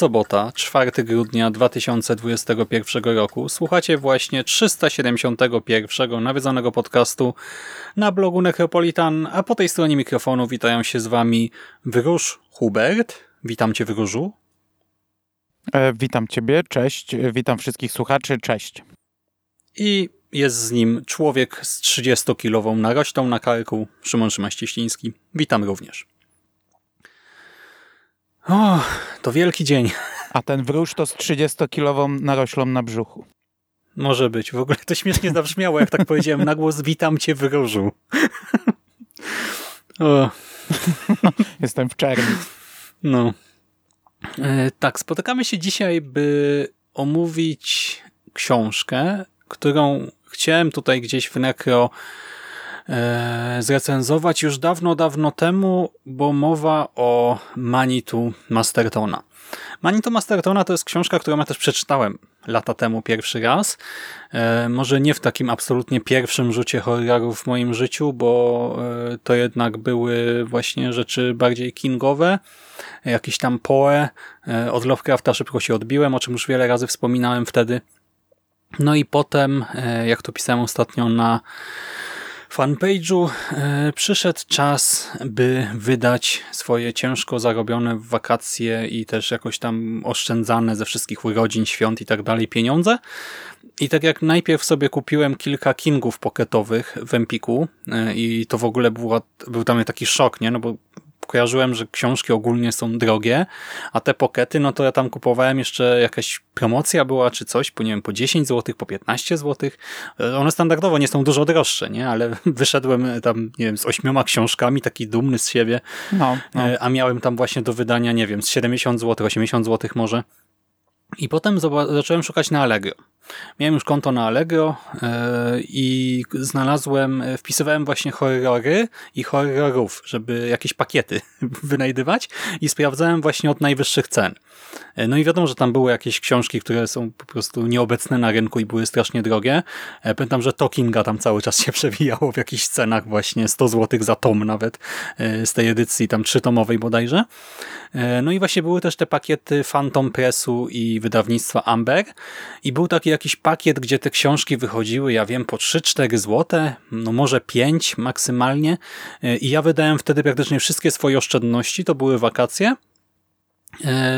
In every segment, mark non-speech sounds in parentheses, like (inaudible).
Sobota, 4 grudnia 2021 roku. Słuchacie właśnie 371 nawiedzonego podcastu na blogu Necropolitan, a po tej stronie mikrofonu witają się z wami Wróż Hubert. Witam cię Wróżu. E, witam ciebie, cześć. Witam wszystkich słuchaczy, cześć. I jest z nim człowiek z 30-kilową narośtą na karku, Szymon Szymaścieściński. Witam również. O, to wielki dzień. A ten wróż to z 30-kilową naroślą na brzuchu. Może być. W ogóle to śmiesznie zabrzmiało, jak tak powiedziałem na głos. Witam cię wróżu. o, Jestem w czerni. no. E, tak, spotykamy się dzisiaj, by omówić książkę, którą chciałem tutaj gdzieś w Necro e, zrecenzować już dawno, dawno temu, bo mowa o Manitu Mastertona. Manitu Mastertona to jest książka, którą ja też przeczytałem lata temu pierwszy raz. E, może nie w takim absolutnie pierwszym rzucie horrorów w moim życiu, bo e, to jednak były właśnie rzeczy bardziej kingowe. Jakiś tam Poe. E, od Lovecrafta szybko się odbiłem, o czym już wiele razy wspominałem wtedy. No i potem, e, jak to pisałem ostatnio na fanpage'u, e, przyszedł czas, by wydać swoje ciężko zarobione w wakacje i też jakoś tam oszczędzane ze wszystkich urodzin, świąt i tak dalej pieniądze. I tak jak najpierw sobie kupiłem kilka kingów pocketowych w Empiku e, i to w ogóle była, był tam taki szok, nie? No bo kojarzyłem, że książki ogólnie są drogie, a te pokety, no to ja tam kupowałem jeszcze jakaś promocja była czy coś, po nie wiem, po 10 zł, po 15 zł. One standardowo nie są dużo droższe, nie? Ale (laughs) wyszedłem tam, nie wiem, z ośmioma książkami, taki dumny z siebie, No, no. E, a miałem tam właśnie do wydania, nie wiem, z 70 zł, 80 zł może. I potem zacząłem szukać na Allegro. Miałem już konto na Allegro e, i znalazłem, e, wpisywałem właśnie horrory i horrorów, żeby jakieś pakiety (laughs) wynajdywać i sprawdzałem właśnie od najwyższych cen. E, No i wiadomo, że tam były jakieś książki, które są po prostu nieobecne na rynku i były strasznie drogie. Pamiętam, że Talkinga tam cały czas się (laughs) przewijało w jakichś cenach właśnie 100 zł za tom nawet z tej edycji tam trzytomowej bodajże. No i właśnie były też te pakiety Phantom Pressu i wydawnictwa Amber i był taki jakiś pakiet, gdzie te książki wychodziły, ja wiem, po 3-4 zł, no może 5 maksymalnie. E, i ja wydałem wtedy praktycznie wszystkie swoje oszczędności, to były wakacje,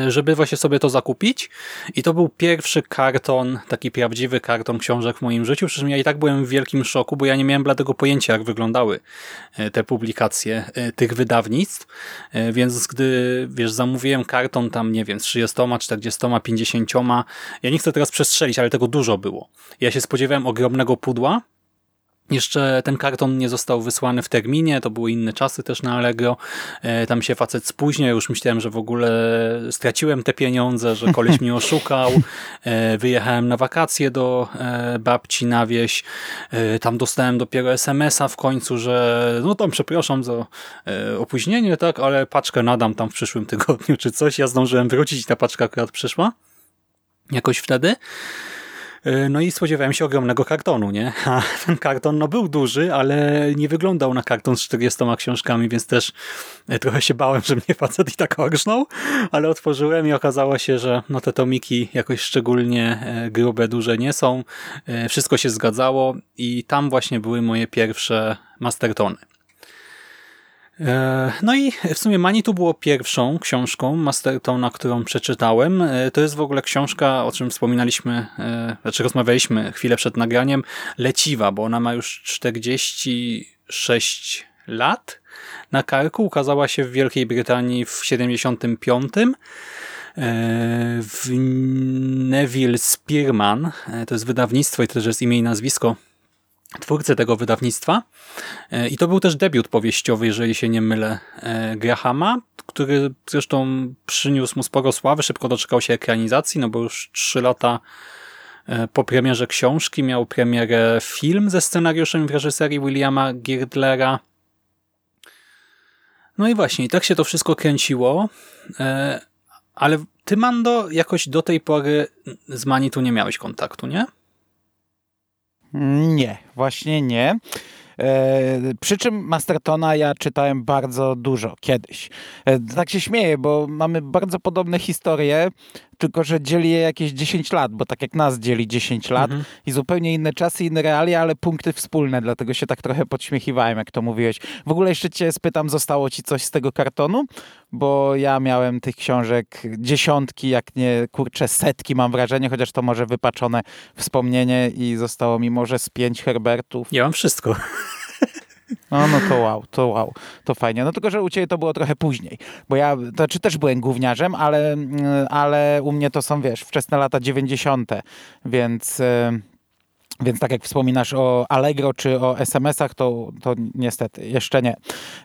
żeby właśnie sobie to zakupić. I to był pierwszy karton, taki prawdziwy karton książek w moim życiu, przy czym ja i tak byłem w wielkim szoku, bo ja nie miałem bladego pojęcia, jak wyglądały e, te publikacje e, tych wydawnictw, E, więc gdy, wiesz, zamówiłem karton tam, nie wiem, z 30, 40, 50, ja nie chcę teraz przestrzelić, ale tego dużo było. Ja się spodziewałem ogromnego pudła, jeszcze ten karton nie został wysłany w terminie, to były inne czasy też na Allegro. E, Tam się facet spóźnił, już myślałem, że w ogóle straciłem te pieniądze, że koleś mnie oszukał. E, Wyjechałem na wakacje do e, babci na wieś. Tam dostałem dopiero SMS-a w końcu, że no tam przepraszam za opóźnienie, tak, ale paczkę nadam tam w przyszłym tygodniu czy coś. Ja zdążyłem wrócić ta paczka akurat przyszła. Jakoś wtedy. E, No i spodziewałem się ogromnego kartonu, nie? (laughs) A ten karton no, był duży, ale nie wyglądał na karton z 40 książkami, więc też e, trochę się bałem, (laughs) że mnie facet i tak orżnął, ale otworzyłem i okazało się, że no, te tomiki jakoś szczególnie e, grube, duże nie są. Wszystko się zgadzało i tam właśnie były moje pierwsze mastertony. E, no i w sumie Manitou było pierwszą książką Mastertona, którą przeczytałem. E, to jest w ogóle książka, o czym wspominaliśmy, e, znaczy rozmawialiśmy chwilę przed nagraniem, leciwa, bo ona ma już 46 lat na karku. Ukazała się w Wielkiej Brytanii w 75. W Neville Spearman, to jest wydawnictwo i to też jest imię i nazwisko twórcy tego wydawnictwa. E, I to był też debiut powieściowy, jeżeli się nie mylę, e, Grahama, który zresztą przyniósł mu sporo sławy, szybko doczekał się ekranizacji, no bo już trzy lata e, po premierze książki miał premierę film ze scenariuszem w reżyserii Williama Girdlera. No i właśnie, tak się to wszystko kręciło, ale ty, Mando, jakoś do tej pory z Manitu nie miałeś kontaktu, nie? Nie, właśnie nie. E, przy czym Mastertona ja czytałem bardzo dużo kiedyś. E, tak się śmieję, bo mamy bardzo podobne historie tylko że dzieli je jakieś 10 lat, bo tak jak nas dzieli 10 lat mhm. i zupełnie inne czasy, inne realia, ale punkty wspólne, dlatego się tak trochę podśmiechiwałem, jak to mówiłeś. W ogóle jeszcze cię spytam, zostało ci coś z tego kartonu? Bo ja miałem tych książek dziesiątki, jak nie, kurczę, setki mam wrażenie, chociaż to może wypaczone wspomnienie i zostało mi może z pięć Herbertów. Ja mam wszystko. No, no to wow, to wow, to fajnie. No tylko, że u ciebie to było trochę później, bo ja, to czy znaczy też byłem gówniarzem, ale, ale u mnie to są, wiesz, wczesne lata 90., więc... Więc tak jak wspominasz o Allegro czy o SMS-ach, to, to niestety jeszcze nie.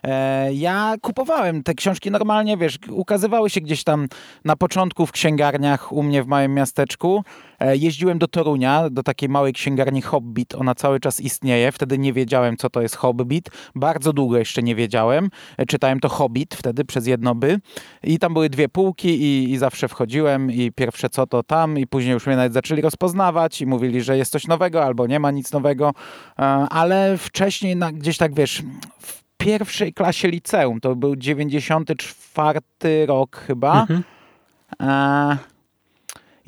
E, ja kupowałem te książki normalnie, wiesz, ukazywały się gdzieś tam na początku w księgarniach u mnie w małym miasteczku. E, jeździłem do Torunia, do takiej małej księgarni Hobbit. Ona cały czas istnieje. Wtedy nie wiedziałem, co to jest Hobbit. Bardzo długo jeszcze nie wiedziałem. E, czytałem to Hobbit wtedy przez jedno by. I tam były dwie półki i, i zawsze wchodziłem i pierwsze co to tam i później już mnie nawet zaczęli rozpoznawać i mówili, że jest coś nowego albo nie ma nic nowego. E, ale wcześniej na, gdzieś tak, wiesz, w pierwszej klasie liceum, to był 94 rok chyba, mhm.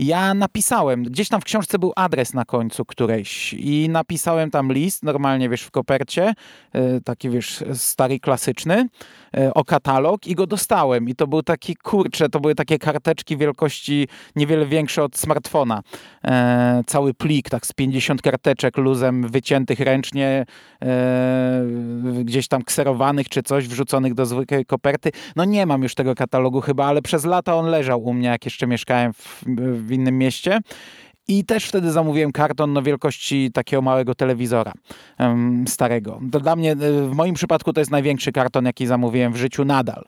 Ja napisałem, gdzieś tam w książce był adres na końcu którejś i napisałem tam list, normalnie wiesz, w kopercie, e, taki wiesz, stary, klasyczny, e, o katalog i go dostałem. I to był taki, kurcze, to były takie karteczki wielkości niewiele większe od smartfona. E, cały plik, tak z 50 karteczek luzem wyciętych ręcznie, gdzieś tam kserowanych czy coś, wrzuconych do zwykłej koperty. No nie mam już tego katalogu chyba, ale przez lata on leżał u mnie, jak jeszcze mieszkałem w, w w innym mieście. I też wtedy zamówiłem karton no, wielkości takiego małego telewizora um, starego. To dla mnie, e, w moim przypadku, to jest największy karton, jaki zamówiłem w życiu nadal.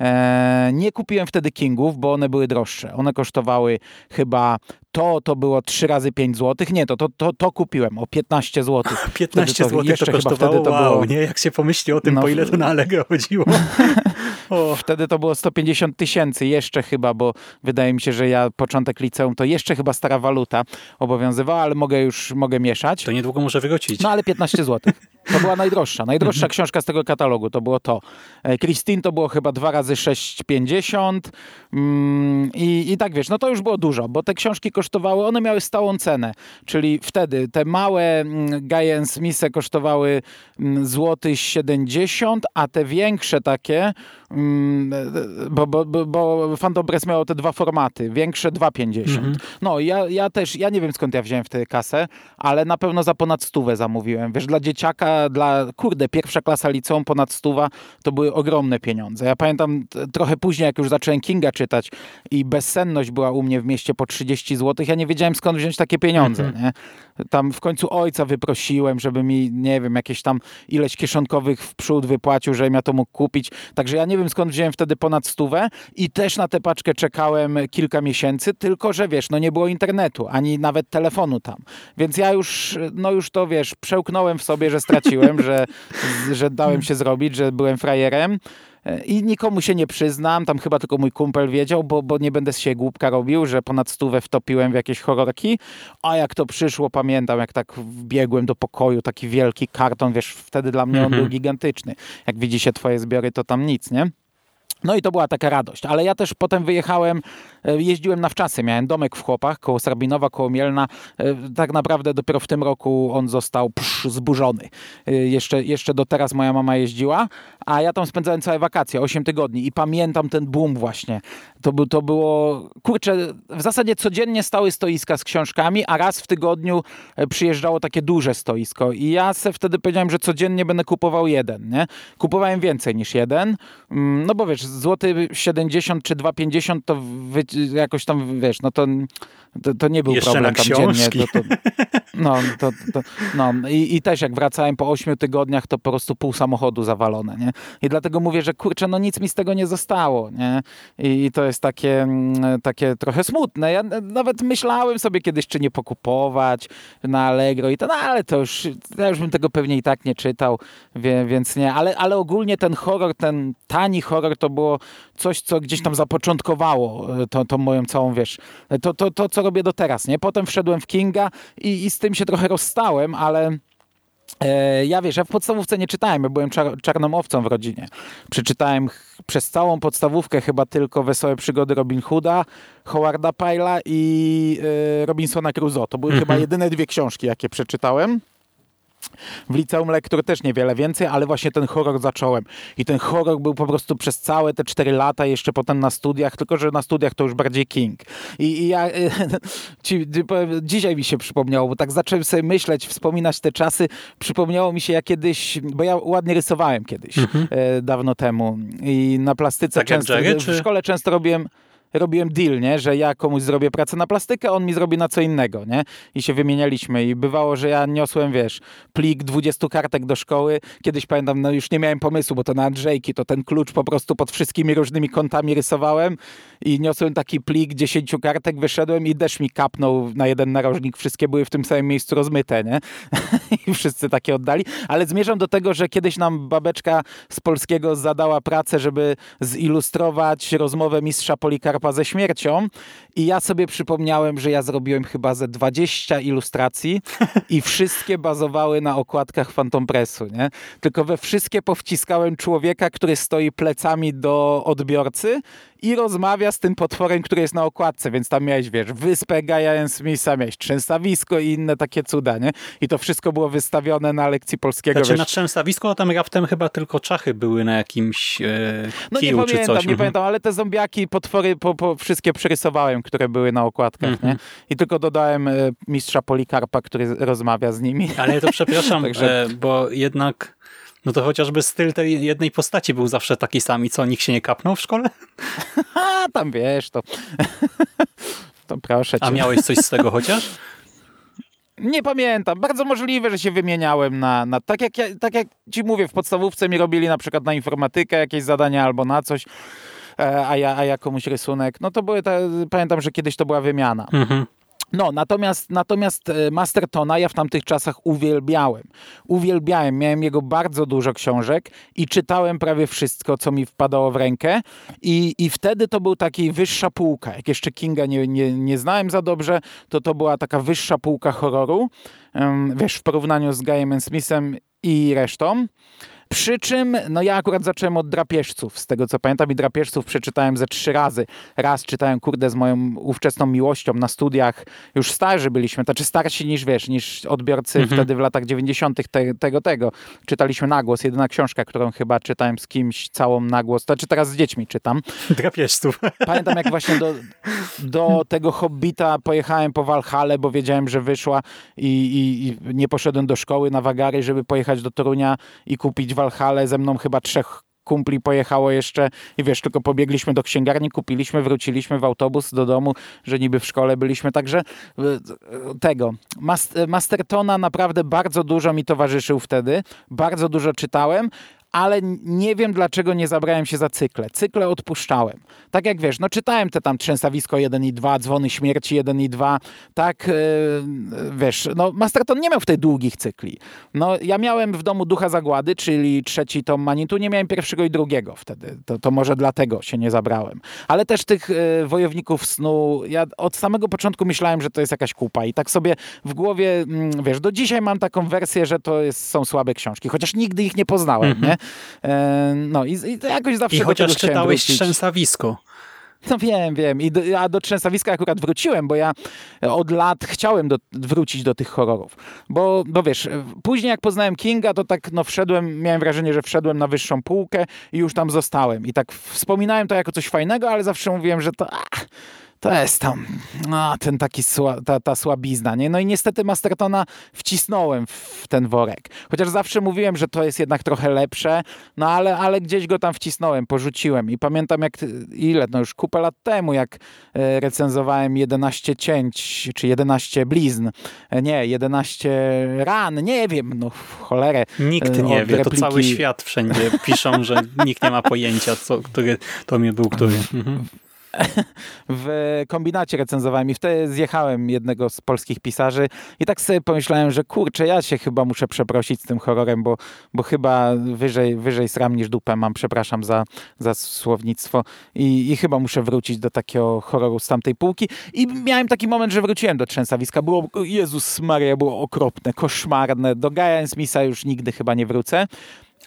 E, nie kupiłem wtedy Kingów, bo one były droższe. One kosztowały chyba to, to było 3 razy 5 zł. Nie, to, to, to, to kupiłem o 15 zł. 15 zł jeszcze to kosztowało, wtedy to wow, było... nie? Jak się pomyśli o tym, no, po ile to na Allegro chodziło. (laughs) wtedy to było 150 tysięcy jeszcze chyba, bo wydaje mi się, że ja początek liceum to jeszcze chyba stara waluta obowiązywała, ale mogę już, mogę mieszać. To niedługo muszę wrócić. No ale 15 zł. To była najdroższa. Najdroższa mhm. książka z tego katalogu to było to. E, Christine to było chyba 2 razy 6,50 mm, i, i tak wiesz, no to już było dużo, bo te książki kosztowały, one miały stałą cenę, czyli wtedy te małe mm, Gajen Smithe kosztowały mm, złoty 70, a te większe takie, mm, bo, bo, bo, bo Fantobres miało te dwa formaty, większe 2,50. Mhm. No ja, ja też, ja nie wiem skąd ja wziąłem w tę kasę, ale na pewno za ponad stówę zamówiłem. Wiesz, dla dzieciaka dla, kurde, pierwsza klasa liceum ponad stuwa to były ogromne pieniądze. Ja pamiętam trochę później, jak już zacząłem Kinga czytać i bezsenność była u mnie w mieście po 30 zł, ja nie wiedziałem skąd wziąć takie pieniądze. Mm -hmm. Nie? Tam w końcu ojca wyprosiłem, żeby mi, nie wiem, jakieś tam ileś kieszonkowych w przód wypłacił, żebym ja to mógł kupić. Także ja nie wiem skąd wziąłem wtedy ponad stówę i też na tę paczkę czekałem kilka miesięcy, tylko że wiesz, no nie było internetu, ani nawet telefonu tam. Więc ja już, no już to wiesz, przełknąłem w sobie, że straciłem straciłem, że, (laughs) że dałem się zrobić, że byłem frajerem. I nikomu się nie przyznam, tam chyba tylko mój kumpel wiedział, bo, bo nie będę siebie głupka robił, że ponad stówę wtopiłem w jakieś horrorki, a jak to przyszło, pamiętam, jak tak wbiegłem do pokoju, taki wielki karton, wiesz, wtedy dla mnie on mhm. był gigantyczny. Jak widzi się twoje zbiory, to tam nic, nie? No i to była taka radość, ale ja też potem wyjechałem e, jeździłem na wczasy, miałem domek w Chłopach, koło Sarbinowa, koło Mielna. E, tak naprawdę dopiero w tym roku on został psz, zburzony. E, jeszcze, jeszcze do teraz moja mama jeździła, a ja tam spędzałem całe wakacje, 8 tygodni i pamiętam ten boom właśnie. To, to było, kurczę, w zasadzie codziennie stały stoiska z książkami, a raz w tygodniu przyjeżdżało takie duże stoisko i ja se wtedy powiedziałem, że codziennie będę kupował jeden, nie? Kupowałem więcej niż jeden, mm, no bo wiesz, złoty 70 czy 2,50 to wy, jakoś tam, wiesz, no to, to, to nie był Jeszcze problem tam dziennie. To, to, no, to, to, no. I, I też jak wracałem po 8 tygodniach, to po prostu pół samochodu zawalone, nie? I dlatego mówię, że kurczę, no nic mi z tego nie zostało, nie? I, i to jest takie, mm, takie trochę smutne. Ja nawet myślałem sobie kiedyś, czy nie pokupować na Allegro i to, no ale to już, ja już bym tego pewnie i tak nie czytał, wie, więc nie. Ale, ale ogólnie ten horror, ten tani horror to było coś, co gdzieś tam zapoczątkowało e, to, to moją całą, wiesz, to, to, to, co robię do teraz, nie? Potem wszedłem w Kinga i, i z tym się trochę rozstałem, ale e, ja wiesz, ja w podstawówce nie czytałem, ja byłem czar czarną owcą w rodzinie. Przeczytałem przez całą podstawówkę chyba tylko Wesołe Przygody Robin Hooda, Howarda Pyla i e, Robinsona Crusoe. To były Mhm. chyba jedyne dwie książki, jakie przeczytałem. W liceum lektur też niewiele więcej, ale właśnie ten horror zacząłem. I ten horror był po prostu przez całe te 4 lata, jeszcze potem na studiach, tylko że na studiach to już bardziej King. I, i ja (laughs) ci, ci powiem, dzisiaj mi się przypomniało, bo tak zacząłem sobie myśleć, wspominać te czasy. Przypomniało mi się, ja kiedyś, bo ja ładnie rysowałem kiedyś, e, dawno temu. I na plastyce Tak często, Jerry, w szkole często robiłem robiłem deal, nie? że ja komuś zrobię pracę na plastykę, on mi zrobi na co innego, nie? I się wymienialiśmy i bywało, że ja niosłem, wiesz, plik 20 kartek do szkoły. Kiedyś pamiętam, no już nie miałem pomysłu, bo to na Andrzejki, to ten klucz po prostu pod wszystkimi różnymi kątami rysowałem i niosłem taki plik 10 kartek, wyszedłem i deszcz mi kapnął na jeden narożnik, wszystkie były w tym samym miejscu rozmyte, nie? (laughs) I wszyscy takie oddali, ale zmierzam do tego, że kiedyś nam babeczka z polskiego zadała pracę, żeby zilustrować rozmowę mistrza Polikarpa ze śmiercią i ja sobie przypomniałem, że ja zrobiłem chyba ze 20 ilustracji (laughs) i wszystkie bazowały na okładkach Phantom Pressu, nie? Tylko we wszystkie powciskałem człowieka, który stoi plecami do odbiorcy i rozmawia z tym potworem, który jest na okładce, więc tam miałeś, wiesz, wyspę Gaia Smitha, miałeś trzęsawisko i inne takie cuda, nie? I to wszystko było wystawione na lekcji polskiego. Znaczy wiesz, na trzęsawisku, a tam raptem chyba tylko czachy były na jakimś e, No nie kiju czy pamiętam, coś. nie Mhm. pamiętam, ale te zombiaki, potwory po, po wszystkie przerysowałem, które były na okładkach, Mhm. nie? I tylko dodałem e, mistrza Polikarpa, który rozmawia z nimi. Ale ja to przepraszam, (laughs) Także- e, bo jednak no to chociażby styl tej jednej postaci był zawsze taki sam i co, nikt się nie kapnął w szkole? (laughs) A tam wiesz, to... (laughs) to proszę cię. A miałeś coś z tego chociaż? Nie pamiętam. Bardzo możliwe, że się wymieniałem na... na tak, jak ja, tak jak ci mówię, w podstawówce mi robili na przykład na informatykę jakieś zadania albo na coś, a ja, a ja komuś rysunek. No to były te... Pamiętam, że kiedyś to była wymiana. Mhm. No, natomiast, natomiast e, Mastertona ja w tamtych czasach uwielbiałem. Uwielbiałem, miałem jego bardzo dużo książek i czytałem prawie wszystko, co mi wpadało w rękę i, i wtedy to był taki wyższa półka. Jak jeszcze Kinga nie, nie, nie znałem za dobrze, to to była taka wyższa półka horroru, wiesz, w porównaniu z Guyem Smithem i resztą. Przy czym, no ja akurat zacząłem od drapieżców, z tego co pamiętam i drapieżców przeczytałem ze trzy razy. Raz czytałem, kurde, z moją ówczesną miłością na studiach, już starzy byliśmy, to czy starsi niż, wiesz, niż odbiorcy wtedy w latach 90. Te, tego, tego. Czytaliśmy nagłos, jedyna książka, którą chyba czytałem z kimś całą nagłos, to czy teraz z dziećmi czytam. (laughs) Drapieżców. (laughs) Pamiętam, jak właśnie do, do tego Hobbita pojechałem po Walhallę, bo wiedziałem, że wyszła i, i, i nie poszedłem do szkoły na Wagary, żeby pojechać do Torunia i kupić Walhallę. Ze mną chyba trzech kumpli pojechało jeszcze i wiesz, tylko pobiegliśmy do księgarni, kupiliśmy, wróciliśmy w autobus do domu, że niby w szkole byliśmy, także e, tego. Mas- Mastertona naprawdę bardzo dużo mi towarzyszył wtedy, bardzo dużo czytałem, ale nie wiem dlaczego nie zabrałem się za cykle. Cykle odpuszczałem. Tak jak wiesz, no czytałem te tam Trzęsawisko 1 i 2, Dzwony Śmierci 1 i 2, tak, e, wiesz, no Masterton nie miał wtedy długich cykli. No ja miałem w domu Ducha Zagłady, czyli trzeci tom Manitu, nie miałem pierwszego i drugiego wtedy. To, to może dlatego się nie zabrałem. Ale też tych e, Wojowników Snu, ja od samego początku myślałem, że to jest jakaś kupa i tak sobie w głowie, mm, wiesz, do dzisiaj mam taką wersję, że to jest, są słabe książki, chociaż nigdy ich nie poznałem, nie? E, no i, i to jakoś zawsze I chociaż czytałeś trzęsawisko. No wiem, wiem. I do, a do Trzęsawiska akurat wróciłem, bo ja od lat chciałem do, wrócić do tych horrorów. Bo, bo wiesz, później jak poznałem Kinga, to tak no wszedłem, miałem wrażenie, że wszedłem na wyższą półkę i już tam zostałem. I tak wspominałem to jako coś fajnego, ale zawsze mówiłem, że to... Ach, to jest tam, no, ten taki sła, ta, ta słabizna, nie? No i niestety Mastertona wcisnąłem w ten worek. Chociaż zawsze mówiłem, że to jest jednak trochę lepsze, no ale, ale gdzieś go tam wcisnąłem, porzuciłem. I pamiętam jak, ile, no już kupę lat temu, jak e, recenzowałem 11 cięć, czy 11 blizn, e, nie, 11 ran, nie wiem, no w cholerę. Nikt e, nie wie, to repliki- cały świat wszędzie piszą, że nikt nie ma pojęcia, co, który to mi był który. Mhm. (laughs) w kombinacie recenzowałem i wtedy zjechałem jednego z polskich pisarzy i tak sobie pomyślałem, że kurczę, ja się chyba muszę przeprosić z tym horrorem, bo, bo chyba wyżej, wyżej sram niż dupę mam, przepraszam za, za słownictwo. I, i chyba muszę wrócić do takiego horroru z tamtej półki. I miałem taki moment, że wróciłem do Trzęsawiska, było, Jezus Maria, było okropne, koszmarne, do Gaia Smitha już nigdy chyba nie wrócę,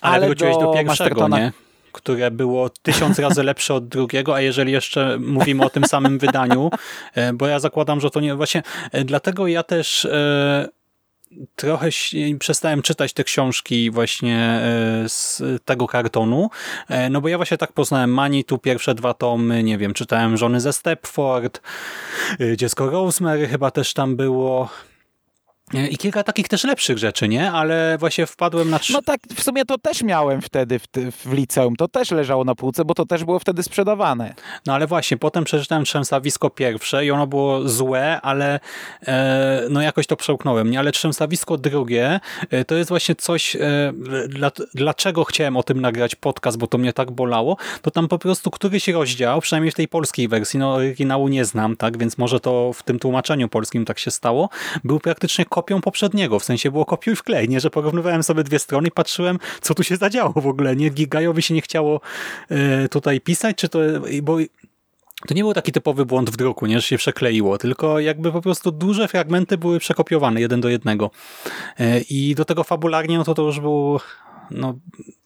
Ale, wróciłeś do, pierwszego, Mastertona- nie? Które było tysiąc razy lepsze od drugiego, a jeżeli jeszcze mówimy o tym samym wydaniu, e, bo ja zakładam, że to nie... Właśnie e, dlatego ja też e, trochę przestałem czytać te książki właśnie z tego kartonu, no bo ja właśnie tak poznałem Mani, tu pierwsze dwa tomy, nie wiem, czytałem Żony ze Stepford, Dziecko Rosemary chyba też tam było, i kilka takich też lepszych rzeczy, nie? Ale właśnie wpadłem na... trzy- No tak, w sumie to też miałem wtedy w, w liceum. To też leżało na półce, bo to też było wtedy sprzedawane. No ale właśnie, potem przeczytałem Trzęsawisko pierwsze i ono było złe, ale e, no jakoś to przełknąłem, nie? Ale Trzęsawisko drugie e, to jest właśnie coś, e, dla, dlaczego chciałem o tym nagrać podcast, bo to mnie tak bolało, to tam po prostu któryś rozdział, przynajmniej w tej polskiej wersji, no oryginału nie znam, tak? Więc może to w tym tłumaczeniu polskim tak się stało, był praktycznie kopią poprzedniego, w sensie było kopiuj w klej, nie? Że porównywałem sobie dwie strony i patrzyłem, co tu się zadziało w ogóle, nie? Gigajowi się nie chciało e, tutaj pisać, czy to, bo to nie był taki typowy błąd w druku, nie, że się przekleiło, tylko jakby po prostu duże fragmenty były przekopiowane jeden do jednego. E, I do tego fabularnie, no to to już było, no,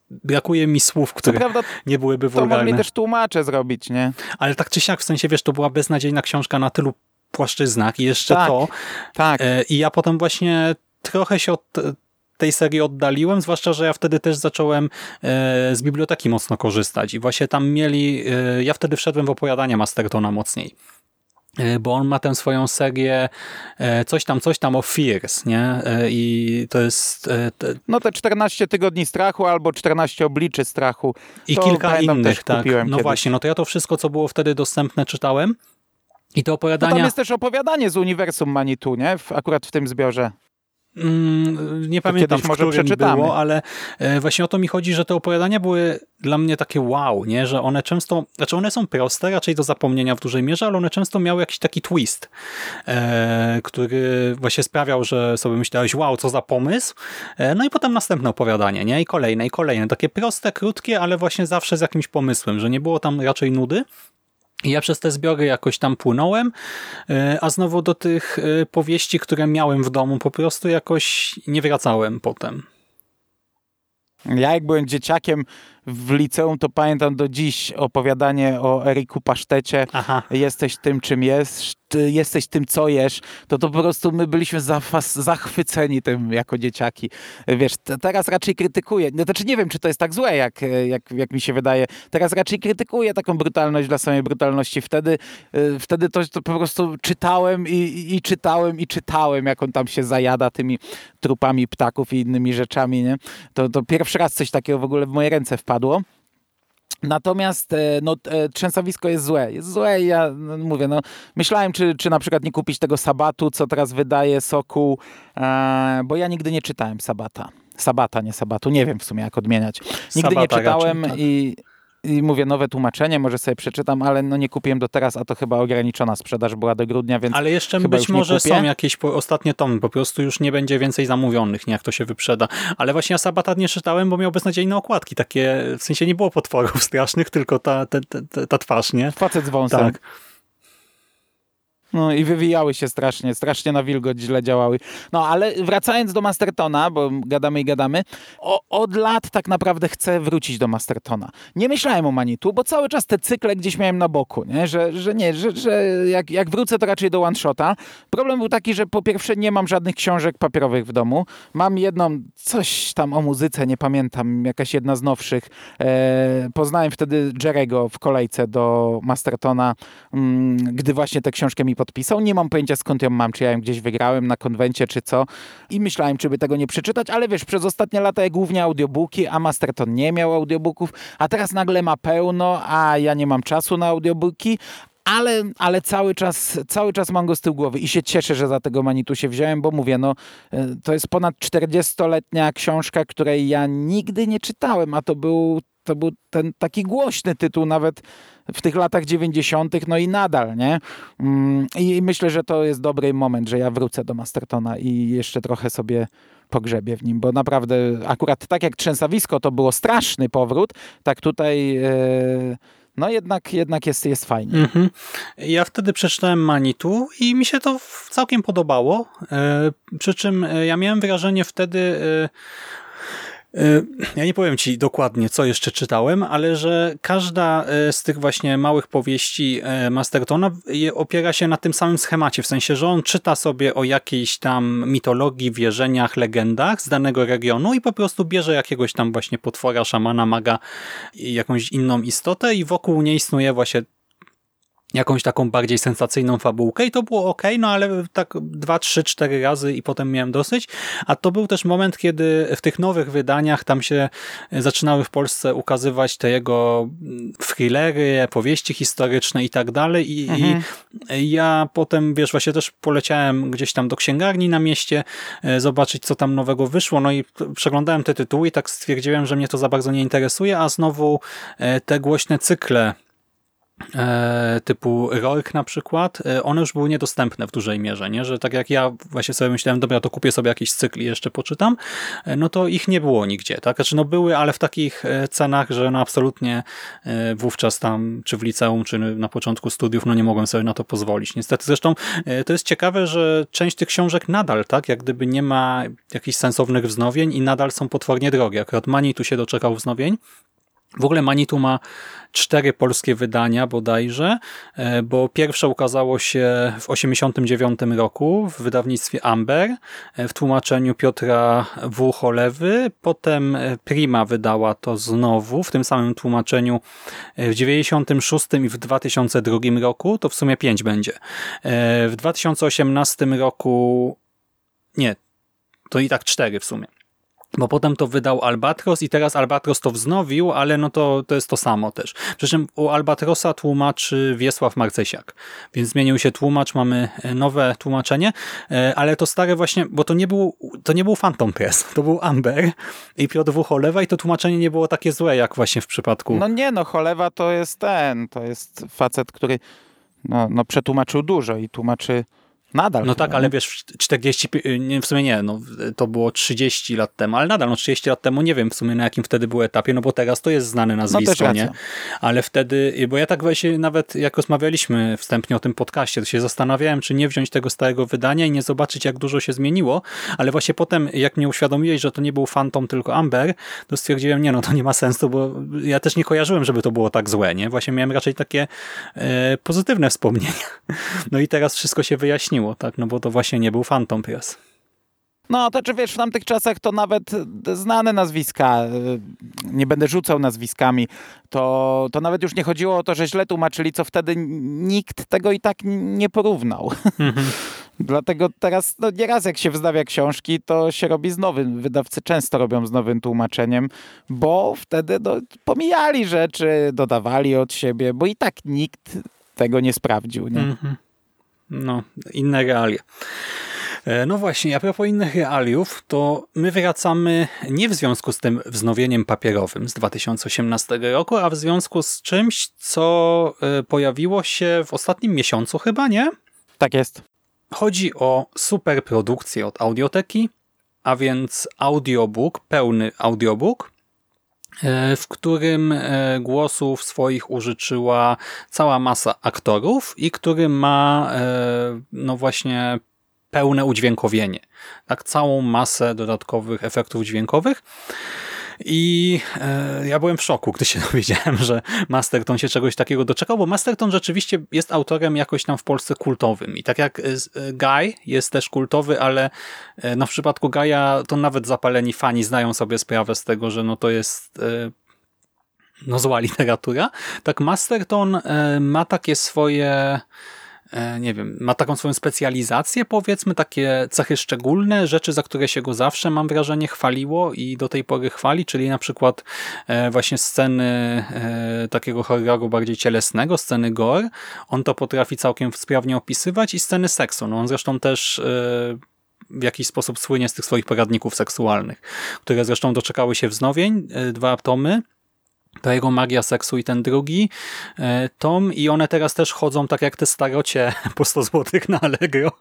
brakuje mi słów, które prawda, nie byłyby to mogli wulgarne. też tłumacze zrobić, nie? Ale tak czy siak, w sensie, wiesz, to była beznadziejna książka na tylu płaszczyznach i jeszcze Tak. to. Tak. E, I ja potem właśnie trochę się od tej serii oddaliłem, zwłaszcza, że ja wtedy też zacząłem e, z biblioteki mocno korzystać i właśnie tam mieli, e, ja wtedy wszedłem w opowiadania Mastertona mocniej bo on ma tę swoją serię coś tam, coś tam o Fears, nie? I to jest te, No te 14 tygodni strachu albo 14 obliczy strachu. i kilka innych, tak. No kiedyś. właśnie, no to ja to wszystko, co było wtedy dostępne, czytałem i te No opowiadania... tam jest też opowiadanie z uniwersum Manitu, nie? W, akurat w tym zbiorze. Mm, nie pamiętam, w może przeczytamy. było, ale e, właśnie o to mi chodzi, że te opowiadania były dla mnie takie wow, nie? że one często, znaczy one są proste, raczej do zapomnienia w dużej mierze, ale one często miały jakiś taki twist, e, który właśnie sprawiał, że sobie myślałeś, wow, co za pomysł, e, no i potem następne opowiadanie, nie? I kolejne, i kolejne. Takie proste, krótkie, ale właśnie zawsze z jakimś pomysłem, że nie było tam raczej nudy, ja przez te zbiory jakoś tam płynąłem, e, a znowu do tych e, powieści, które miałem w domu, po prostu jakoś nie wracałem potem. Ja jak byłem dzieciakiem w liceum, to pamiętam do dziś opowiadanie o Eriku Pasztecie. Aha. Jesteś tym, czym jest, jesteś tym, co jesz. To to po prostu my byliśmy zafas, zachwyceni tym jako dzieciaki. Wiesz, te, teraz raczej krytykuję. No, znaczy nie wiem, czy to jest tak złe, jak, jak, jak mi się wydaje. Teraz raczej krytykuję taką brutalność dla samej brutalności. Wtedy, y, wtedy to, to po prostu czytałem i, i, i czytałem i czytałem, jak on tam się zajada tymi trupami ptaków i innymi rzeczami, nie? To, to pierwszy raz coś takiego w ogóle w moje ręce wpadło. Natomiast e, no, e, trzęsawisko jest złe. Jest złe i ja no, mówię, no, myślałem, czy, czy na przykład nie kupić tego Sabatu, co teraz wydaje Sokół, e, bo ja nigdy nie czytałem Sabata. Sabata, nie Sabatu. Nie wiem w sumie, jak odmieniać. Nigdy nie Sabata czytałem raczej, tak. i, i mówię, nowe tłumaczenie, może sobie przeczytam, ale no nie kupiłem do teraz, a to chyba ograniczona sprzedaż była do grudnia, więc Ale jeszcze być może są jakieś ostatnie tomy, po prostu już nie będzie więcej zamówionych, nie jak to się wyprzeda. Ale właśnie ja Sabata nie czytałem, bo miał beznadziejne okładki, takie, w sensie nie było potworów (laughs) strasznych, tylko ta, ta, ta, ta twarz, nie? facet z wąsem. Tak. No i wywijały się strasznie, strasznie na wilgoć źle działały. No ale wracając do Mastertona, bo gadamy i gadamy, o, od lat tak naprawdę chcę wrócić do Mastertona. Nie myślałem o Manitu, bo cały czas te cykle gdzieś miałem na boku, nie? Że, że nie, że, że jak, jak wrócę to raczej do one-shota. Problem był taki, że po pierwsze nie mam żadnych książek papierowych w domu. Mam jedną, coś tam o muzyce, nie pamiętam, jakaś jedna z nowszych. E, poznałem wtedy Jerego w kolejce do Mastertona, mm, gdy właśnie tę książkę mi podpisał. Nie mam pojęcia skąd ją mam, czy ja ją gdzieś wygrałem na konwencie, czy co. I myślałem, czy by tego nie przeczytać, ale wiesz, przez ostatnie lata głównie audiobooki, a Masterton nie miał audiobooków, a teraz nagle ma pełno, a ja nie mam czasu na audiobooki, ale, ale cały, czas, cały czas mam go z tyłu głowy i się cieszę, że za tego Manitu się wziąłem, bo mówię, no y, to jest ponad 40-letnia książka, której ja nigdy nie czytałem, a to był, to był ten taki głośny tytuł nawet w tych latach 90., no i nadal, nie? Mm, I myślę, że to jest dobry moment, że ja wrócę do Mastertona i jeszcze trochę sobie pogrzebię w nim, bo naprawdę akurat tak jak Trzęsawisko to było straszny powrót, tak tutaj... Yy, no jednak, jednak jest, jest fajnie. Mhm. Ja wtedy przeczytałem Manitu i mi się to całkiem podobało. E, przy czym e, ja miałem wrażenie wtedy, e, ja nie powiem ci dokładnie, co jeszcze czytałem, ale że każda y, z tych właśnie małych powieści y, Mastertona opiera się na tym samym schemacie, w sensie, że on czyta sobie o jakiejś tam mitologii, wierzeniach, legendach z danego regionu i po prostu bierze jakiegoś tam właśnie potwora, szamana, maga, jakąś inną istotę i wokół niej istnieje właśnie jakąś taką bardziej sensacyjną fabułkę i to było ok, no ale tak dwa, trzy, cztery razy i potem miałem dosyć, a to był też moment, kiedy w tych nowych wydaniach tam się zaczynały w Polsce ukazywać te jego thrillery, powieści historyczne i tak dalej. I, mhm. i ja potem, wiesz, właśnie też poleciałem gdzieś tam do księgarni na mieście e, zobaczyć, co tam nowego wyszło, no i przeglądałem te tytuły i tak stwierdziłem, że mnie to za bardzo nie interesuje, a znowu e, te głośne cykle E, typu Rourke na przykład, e, one już były niedostępne w dużej mierze, nie? że tak jak ja właśnie sobie myślałem, dobra, to kupię sobie jakiś cykl i jeszcze poczytam, e, no to ich nie było nigdzie, tak? Znaczy no były, ale w takich cenach, że no absolutnie wówczas tam, czy w liceum, czy na początku studiów, no nie mogłem sobie na to pozwolić. Niestety zresztą to jest ciekawe, że część tych książek nadal, tak, jak gdyby nie ma jakichś sensownych wznowień i nadal są potwornie drogie. Akurat Mani tu się doczekał wznowień, w ogóle Manitu ma cztery polskie wydania bodajże, e, bo pierwsze ukazało się w 89 roku w wydawnictwie Amber e, w tłumaczeniu Piotra W. Cholewy, potem e, Prima wydała to znowu w tym samym tłumaczeniu w 96 i w 2002 roku, to w sumie pięć będzie. W 2018 roku nie, to i tak cztery w sumie bo potem to wydał Albatros i teraz Albatros to wznowił, ale no to, to jest to samo też. Przy czym u Albatrosa tłumaczy Wiesław Marcesiak, więc zmienił się tłumacz, mamy e, nowe tłumaczenie, e, ale to stare właśnie, bo to nie był, to nie był Phantom Press, to był Amber i Piotr W. Cholewa i to tłumaczenie nie było takie złe, jak właśnie w przypadku... No nie, no Cholewa to jest ten, to jest facet, który no, no przetłumaczył dużo i tłumaczy Nadal. No tak, ale wiesz, 40, nie, w sumie nie, no, to było 30 lat temu, ale nadal, no 30 lat temu nie wiem w sumie na jakim wtedy był etapie, no bo teraz to jest znane no nazwisko, no nie? Ale wtedy, bo ja tak właśnie nawet jak rozmawialiśmy wstępnie o tym podcaście, to się zastanawiałem, czy nie wziąć tego starego wydania i nie zobaczyć jak dużo się zmieniło, ale właśnie potem jak mnie uświadomiłeś, że to nie był Phantom, tylko Amber, to stwierdziłem, nie no, to nie ma sensu, bo ja też nie kojarzyłem, żeby to było tak złe, nie? Właśnie miałem raczej takie e, pozytywne wspomnienia. (laughs) No i teraz wszystko się wyjaśniło tak? No bo to właśnie nie był Phantom Press. No, to czy wiesz, w tamtych czasach to nawet znane nazwiska, y, nie będę rzucał nazwiskami, to, to nawet już nie chodziło o to, że źle tłumaczyli, co wtedy nikt tego i tak nie porównał. Mhm. (laughs) Dlatego teraz no nieraz jak się wznawia książki, to się robi z nowym. Wydawcy często robią z nowym tłumaczeniem, bo wtedy no, pomijali rzeczy, dodawali od siebie, bo i tak nikt tego nie sprawdził. Nie? Mhm no, inne realia. E, no właśnie, a propos innych realiów, to my wracamy nie w związku z tym wznowieniem papierowym z 2018 roku, a w związku z czymś, co e, pojawiło się w ostatnim miesiącu chyba, nie? Tak jest. Chodzi o superprodukcję od Audioteki, a więc audiobook, pełny audiobook w którym e, głosów swoich użyczyła cała masa aktorów i który ma e, no właśnie pełne udźwiękowienie. Tak, całą masę dodatkowych efektów dźwiękowych. I e, ja byłem w szoku, gdy się (laughs) dowiedziałem, że Masterton się czegoś takiego doczekał, bo Masterton rzeczywiście jest autorem jakoś tam w Polsce kultowym. I tak jak e, Guy jest też kultowy, ale e, no w przypadku Gaja to nawet zapaleni fani znają sobie sprawę z tego, że no to jest e, no zła literatura. Tak Masterton e, ma takie swoje E, nie wiem, ma taką swoją specjalizację, powiedzmy, takie cechy szczególne, rzeczy, za które się go zawsze, mam wrażenie, chwaliło i do tej pory chwali, czyli na przykład e, właśnie sceny e, takiego horroru bardziej cielesnego, sceny gore. On to potrafi całkiem sprawnie opisywać i sceny seksu. No on zresztą też w jakiś sposób słynie z tych swoich poradników seksualnych, które zresztą doczekały się wznowień, dwa tomy, ta jego magia seksu i ten drugi e, tom i one teraz też chodzą tak jak te starocie (laughs) po 100 złotych na Allegro,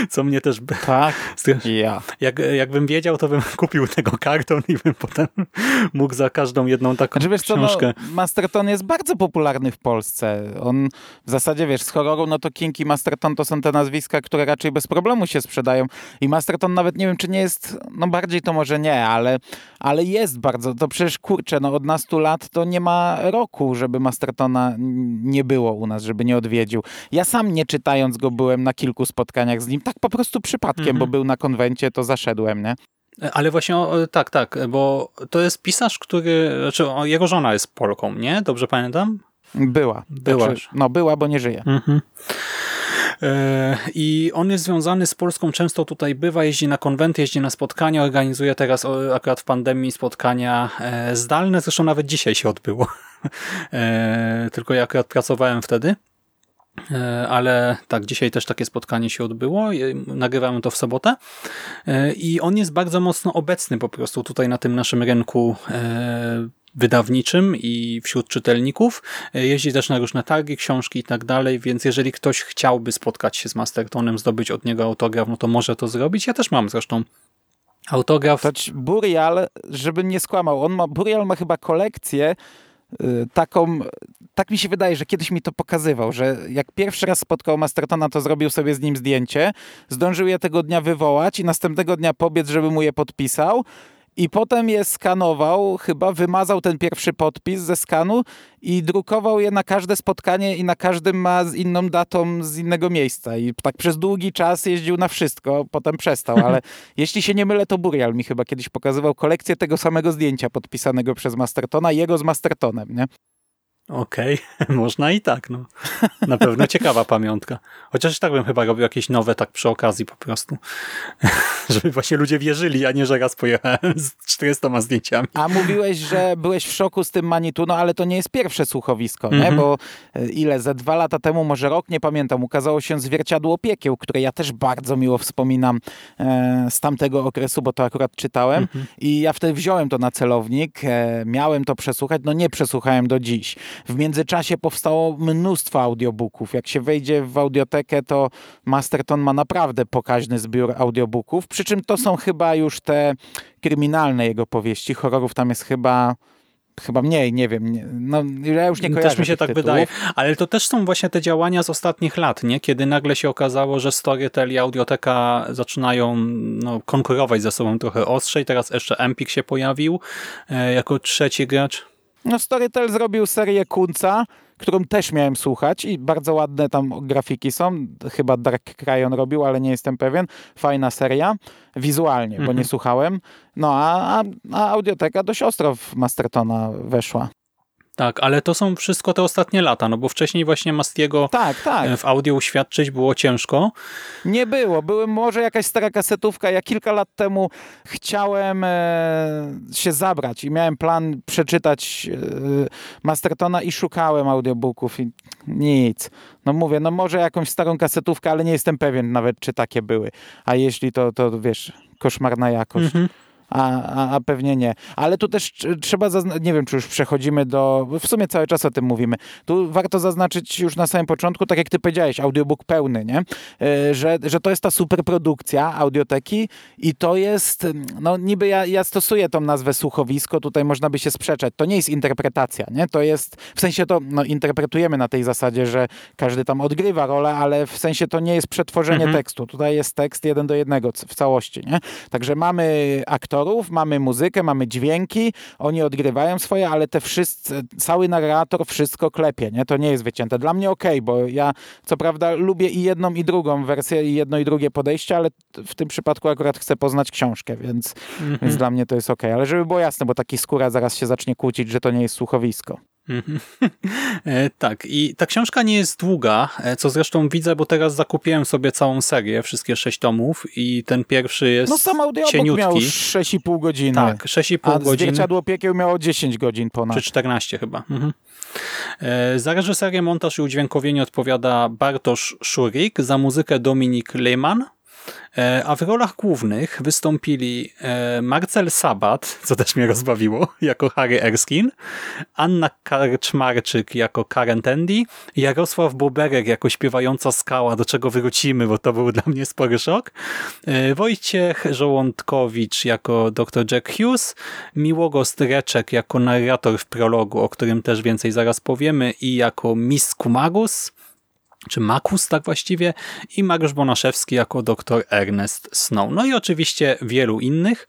(laughs) co mnie też... Tak, (laughs) ja. Jak, jakbym wiedział, to bym (laughs) kupił tego karton i bym potem mógł za każdą jedną taką znaczy, wiesz książkę... Co, no, Masterton jest bardzo popularny w Polsce. On w zasadzie, wiesz, z horroru, no to King i Masterton to są te nazwiska, które raczej bez problemu się sprzedają i Masterton nawet nie wiem, czy nie jest, no bardziej to może nie, ale, ale jest bardzo, to przecież kurczę, no od nastu lat to nie ma roku, żeby Mastertona nie było u nas, żeby nie odwiedził. Ja sam nie czytając go byłem na kilku spotkaniach z nim, tak po prostu przypadkiem, -hmm. bo był na konwencie, to zaszedłem, nie? Ale właśnie, tak, tak, bo to jest pisarz, który, znaczy jego żona jest Polką, nie? Dobrze pamiętam? Była. Była. Znaczy, no była, bo nie żyje. Mhm. E, I on jest związany z Polską, często tutaj bywa, jeździ na konwenty, jeździ na spotkania, organizuje teraz akurat w pandemii spotkania e, zdalne, zresztą nawet dzisiaj się odbyło. (laughs) E, tylko ja akurat pracowałem wtedy. Ale tak, dzisiaj też takie spotkanie się odbyło. Nagrywamy to w sobotę. I on jest bardzo mocno obecny po prostu tutaj na tym naszym rynku wydawniczym i wśród czytelników. E, jeździ też na różne targi, książki i tak dalej, więc jeżeli ktoś chciałby spotkać się z Mastertonem, zdobyć od niego autograf, no to może to zrobić. Ja też mam zresztą autograf. Burial, żebym nie skłamał, on ma, Burial ma chyba kolekcję y, taką, tak mi się wydaje, że kiedyś mi to pokazywał, że jak pierwszy raz spotkał Mastertona, to zrobił sobie z nim zdjęcie, zdążył je tego dnia wywołać i następnego dnia pobiec, żeby mu je podpisał i potem je skanował, chyba wymazał ten pierwszy podpis ze skanu i drukował je na każde spotkanie i na każdym ma z inną datą z innego miejsca. I tak przez długi czas jeździł na wszystko, potem przestał, ale (laughs) jeśli się nie mylę, to Burial mi chyba kiedyś pokazywał kolekcję tego samego zdjęcia podpisanego przez Mastertona, jego z Mastertonem, nie? Okej, okay. (laughs) można i tak, no. Na pewno ciekawa pamiątka. Chociaż tak bym chyba robił jakieś nowe tak przy okazji po prostu. (laughs) Żeby właśnie ludzie wierzyli, a nie, że raz pojechałem z 400 zdjęciami. A mówiłeś, że byłeś w szoku z tym Manitu, no ale to nie jest pierwsze słuchowisko, mm -hmm. nie? Mhm. Bo e, ile, ze dwa lata temu, może rok, nie pamiętam, ukazało się Zwierciadło Piekieł, które ja też bardzo miło wspominam e, z tamtego okresu, bo to akurat czytałem. Mm -hmm. I ja wtedy wziąłem to na celownik, e, miałem to przesłuchać, no nie przesłuchałem do dziś. W międzyczasie powstało mnóstwo audiobooków. Jak się wejdzie w audiotekę, to Masterton ma naprawdę pokaźny zbiór audiobooków, przy czym to są chyba już te kryminalne jego powieści. Horrorów tam jest chyba chyba mniej, nie wiem. Nie, no, ja już nie kojarzę Też mi się tak tytułów. wydaje. Ale to też są właśnie te działania z ostatnich lat, nie? Kiedy nagle się okazało, że Storytel i Audioteka zaczynają no, konkurować ze sobą trochę ostrzej. Teraz jeszcze Empik się pojawił e, jako trzeci gracz. No Storytel zrobił serię Kunca, którą też miałem słuchać i bardzo ładne tam grafiki są. Chyba Dark Cryon robił, ale nie jestem pewien. Fajna seria, wizualnie, bo nie mhm. słuchałem. No a, a, a audioteka dość ostro w Mastertona weszła. Tak, ale to są wszystko te ostatnie lata, no bo wcześniej właśnie Mastiego tak, tak. E, w audio uświadczyć było ciężko. Nie było. Były może jakaś stara kasetówka. Ja kilka lat temu chciałem e, się zabrać i miałem plan przeczytać e, Mastertona i szukałem audiobooków i nic. No mówię, no może jakąś starą kasetówkę, ale nie jestem pewien nawet, czy takie były. A jeśli to, to wiesz, koszmarna jakość. Mhm. A, a, a pewnie nie. Ale tu też trzeba zaznaczyć, nie wiem, czy już przechodzimy do, w sumie cały czas o tym mówimy. Tu warto zaznaczyć już na samym początku, tak jak ty powiedziałeś, audiobook pełny, nie? E, że, że to jest ta superprodukcja audioteki i to jest, no niby ja, ja stosuję tą nazwę słuchowisko, tutaj można by się sprzeczać. To nie jest interpretacja, nie? To jest, w sensie to, no interpretujemy na tej zasadzie, że każdy tam odgrywa rolę, ale w sensie to nie jest przetworzenie mhm. tekstu. Tutaj jest tekst jeden do jednego w całości, nie? Także mamy aktorów, mamy muzykę, mamy dźwięki, oni odgrywają swoje, ale te wszyscy, cały narrator wszystko klepie, nie? To nie jest wycięte. Dla mnie okej, okay, bo ja co prawda lubię i jedną i drugą wersję i jedno i drugie podejście, ale w tym przypadku akurat chcę poznać książkę, więc, mm -hmm. więc dla mnie to jest okej. Okay. Ale żeby było jasne, bo taki skóra zaraz się zacznie kłócić, że to nie jest słuchowisko. Mhm. (laughs) E, tak, i ta książka nie jest długa, e, co zresztą widzę, bo teraz zakupiłem sobie całą serię, wszystkie sześć tomów i ten pierwszy jest No sam audiobook cieniutki. miał 6,5 godziny. Tak, 6,5 a godziny. A Zwierciadło Piekieł miało 10 godzin ponad. Czy 14 chyba. Mhm. E, za reżyserię, montaż i udźwiękowienie odpowiada Bartosz Szurik, za muzykę Dominik Lehmann, a w rolach głównych wystąpili e, Marcel Sabat, co też mnie rozbawiło, (laughs) jako Harry Erskine, Anna Karczmarczyk jako Karen Tandy, Jarosław Boberek jako śpiewająca skała, do czego wrócimy, bo to był dla mnie spory szok, e, Wojciech Żołądkowicz jako dr Jack Hughes, Miłogost Reczek jako narrator w prologu, o którym też więcej zaraz powiemy i jako Miss Kumagus, czy Makus tak właściwie i Mariusz Bonaszewski jako dr Ernest Snow. No i oczywiście wielu innych.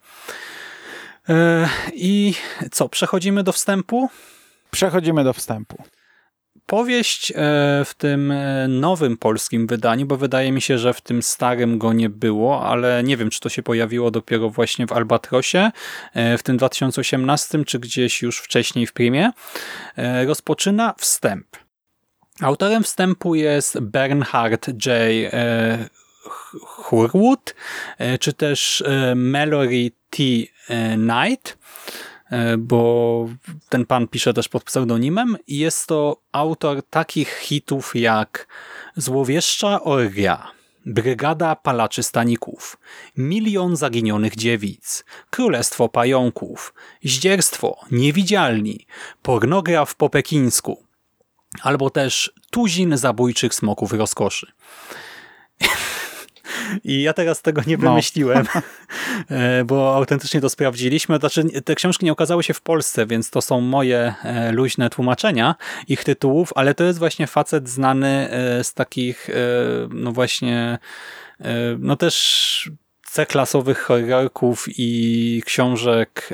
E, I co, przechodzimy do wstępu? Przechodzimy do wstępu. Powieść e, w tym e, nowym polskim wydaniu, bo wydaje mi się, że w tym starym go nie było, ale nie wiem, czy to się pojawiło dopiero właśnie w Albatrosie w tym 2018, czy gdzieś już wcześniej w Primie, rozpoczyna wstęp. Autorem wstępu jest Bernhard J. E, Hurwood, e, czy też e, Mallory T. Knight, bo ten pan pisze też pod pseudonimem jest to autor takich hitów jak Złowieszcza Orgia, Brygada Palaczy Staników, Milion Zaginionych Dziewic, Królestwo Pająków, Zdzierstwo, Niewidzialni, Pornograf po pekińsku, albo też tuzin zabójczych smoków rozkoszy. (laughs) I ja teraz tego nie no. wymyśliłem, no. (laughs) bo autentycznie to sprawdziliśmy. Znaczy, te książki nie okazały się w Polsce, więc to są moje e, luźne tłumaczenia ich tytułów, ale to jest właśnie facet znany e, z takich, no właśnie, no też C-klasowych horrorków i książek,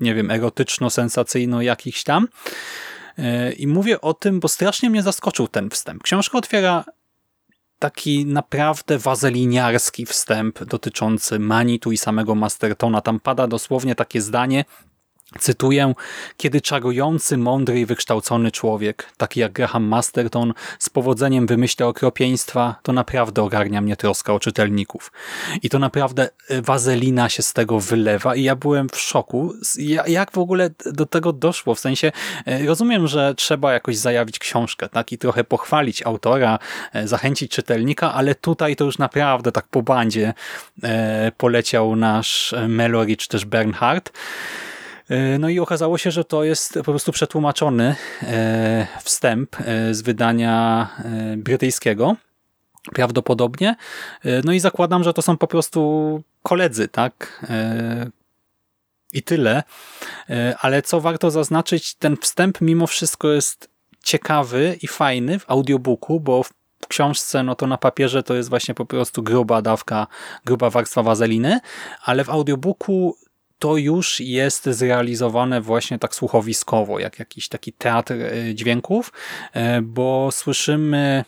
nie wiem, erotyczno-sensacyjno jakichś tam. E, I mówię o tym, bo strasznie mnie zaskoczył ten wstęp. Książka otwiera taki naprawdę wazeliniarski wstęp dotyczący Manitu i samego Mastertona. Tam pada dosłownie takie zdanie, Cytuję, kiedy czarujący, mądry i wykształcony człowiek, taki jak Graham Masterton, z powodzeniem wymyśla okropieństwa, to naprawdę ogarnia mnie troska o czytelników. I to naprawdę y, wazelina się z tego wylewa i ja byłem w szoku, jak w ogóle do tego doszło. W sensie, y, rozumiem, że trzeba jakoś zajawić książkę tak i trochę pochwalić autora, y, zachęcić czytelnika, ale tutaj to już naprawdę tak po bandzie poleciał nasz Mallory czy też Bernhard. E, no i okazało się, że to jest po prostu przetłumaczony e, wstęp e, z wydania brytyjskiego prawdopodobnie. No i zakładam, że to są po prostu koledzy, tak? I tyle. Ale co warto zaznaczyć, ten wstęp mimo wszystko jest ciekawy i fajny w audiobooku, bo w książce, no to na papierze to jest właśnie po prostu gruba dawka, gruba warstwa wazeliny, ale w audiobooku to już jest zrealizowane właśnie tak słuchowiskowo, jak jakiś taki teatr e, dźwięków, e, bo słyszymy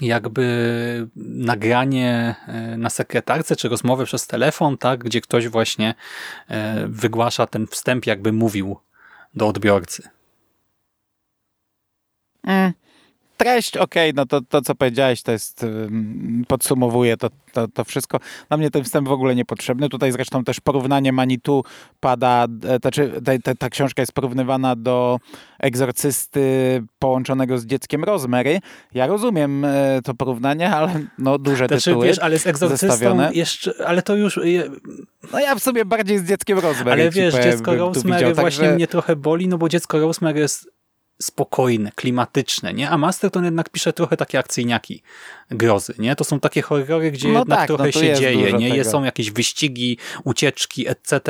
jakby nagranie e, na sekretarce, czy rozmowę przez telefon, tak, gdzie ktoś właśnie wygłasza ten wstęp, jakby mówił do odbiorcy. Treść, okej, no to, to co powiedziałeś, to jest, podsumowuje to, to, to wszystko. Dla mnie ten wstęp w ogóle niepotrzebny. Tutaj zresztą też porównanie Manitu pada, e, znaczy ta, ta, ta książka jest porównywana do egzorcysty połączonego z dzieckiem Rosemary. Ja rozumiem e, to porównanie, ale no duże Znaczy, tytuły wiesz, ale z egzorcystą zestawione. jeszcze, ale to już, No ja w sobie bardziej z dzieckiem Rosemary ale wiesz, dziecko Rosemary właśnie także- mnie trochę boli, no bo dziecko Rosemary jest spokojne, klimatyczne, nie? A Masterton jednak pisze trochę takie akcyjniaki grozy, nie? To są takie horrory, gdzie No jednak tak, no trochę tu się dzieje, nie? tego. Są jakieś wyścigi, ucieczki, etc.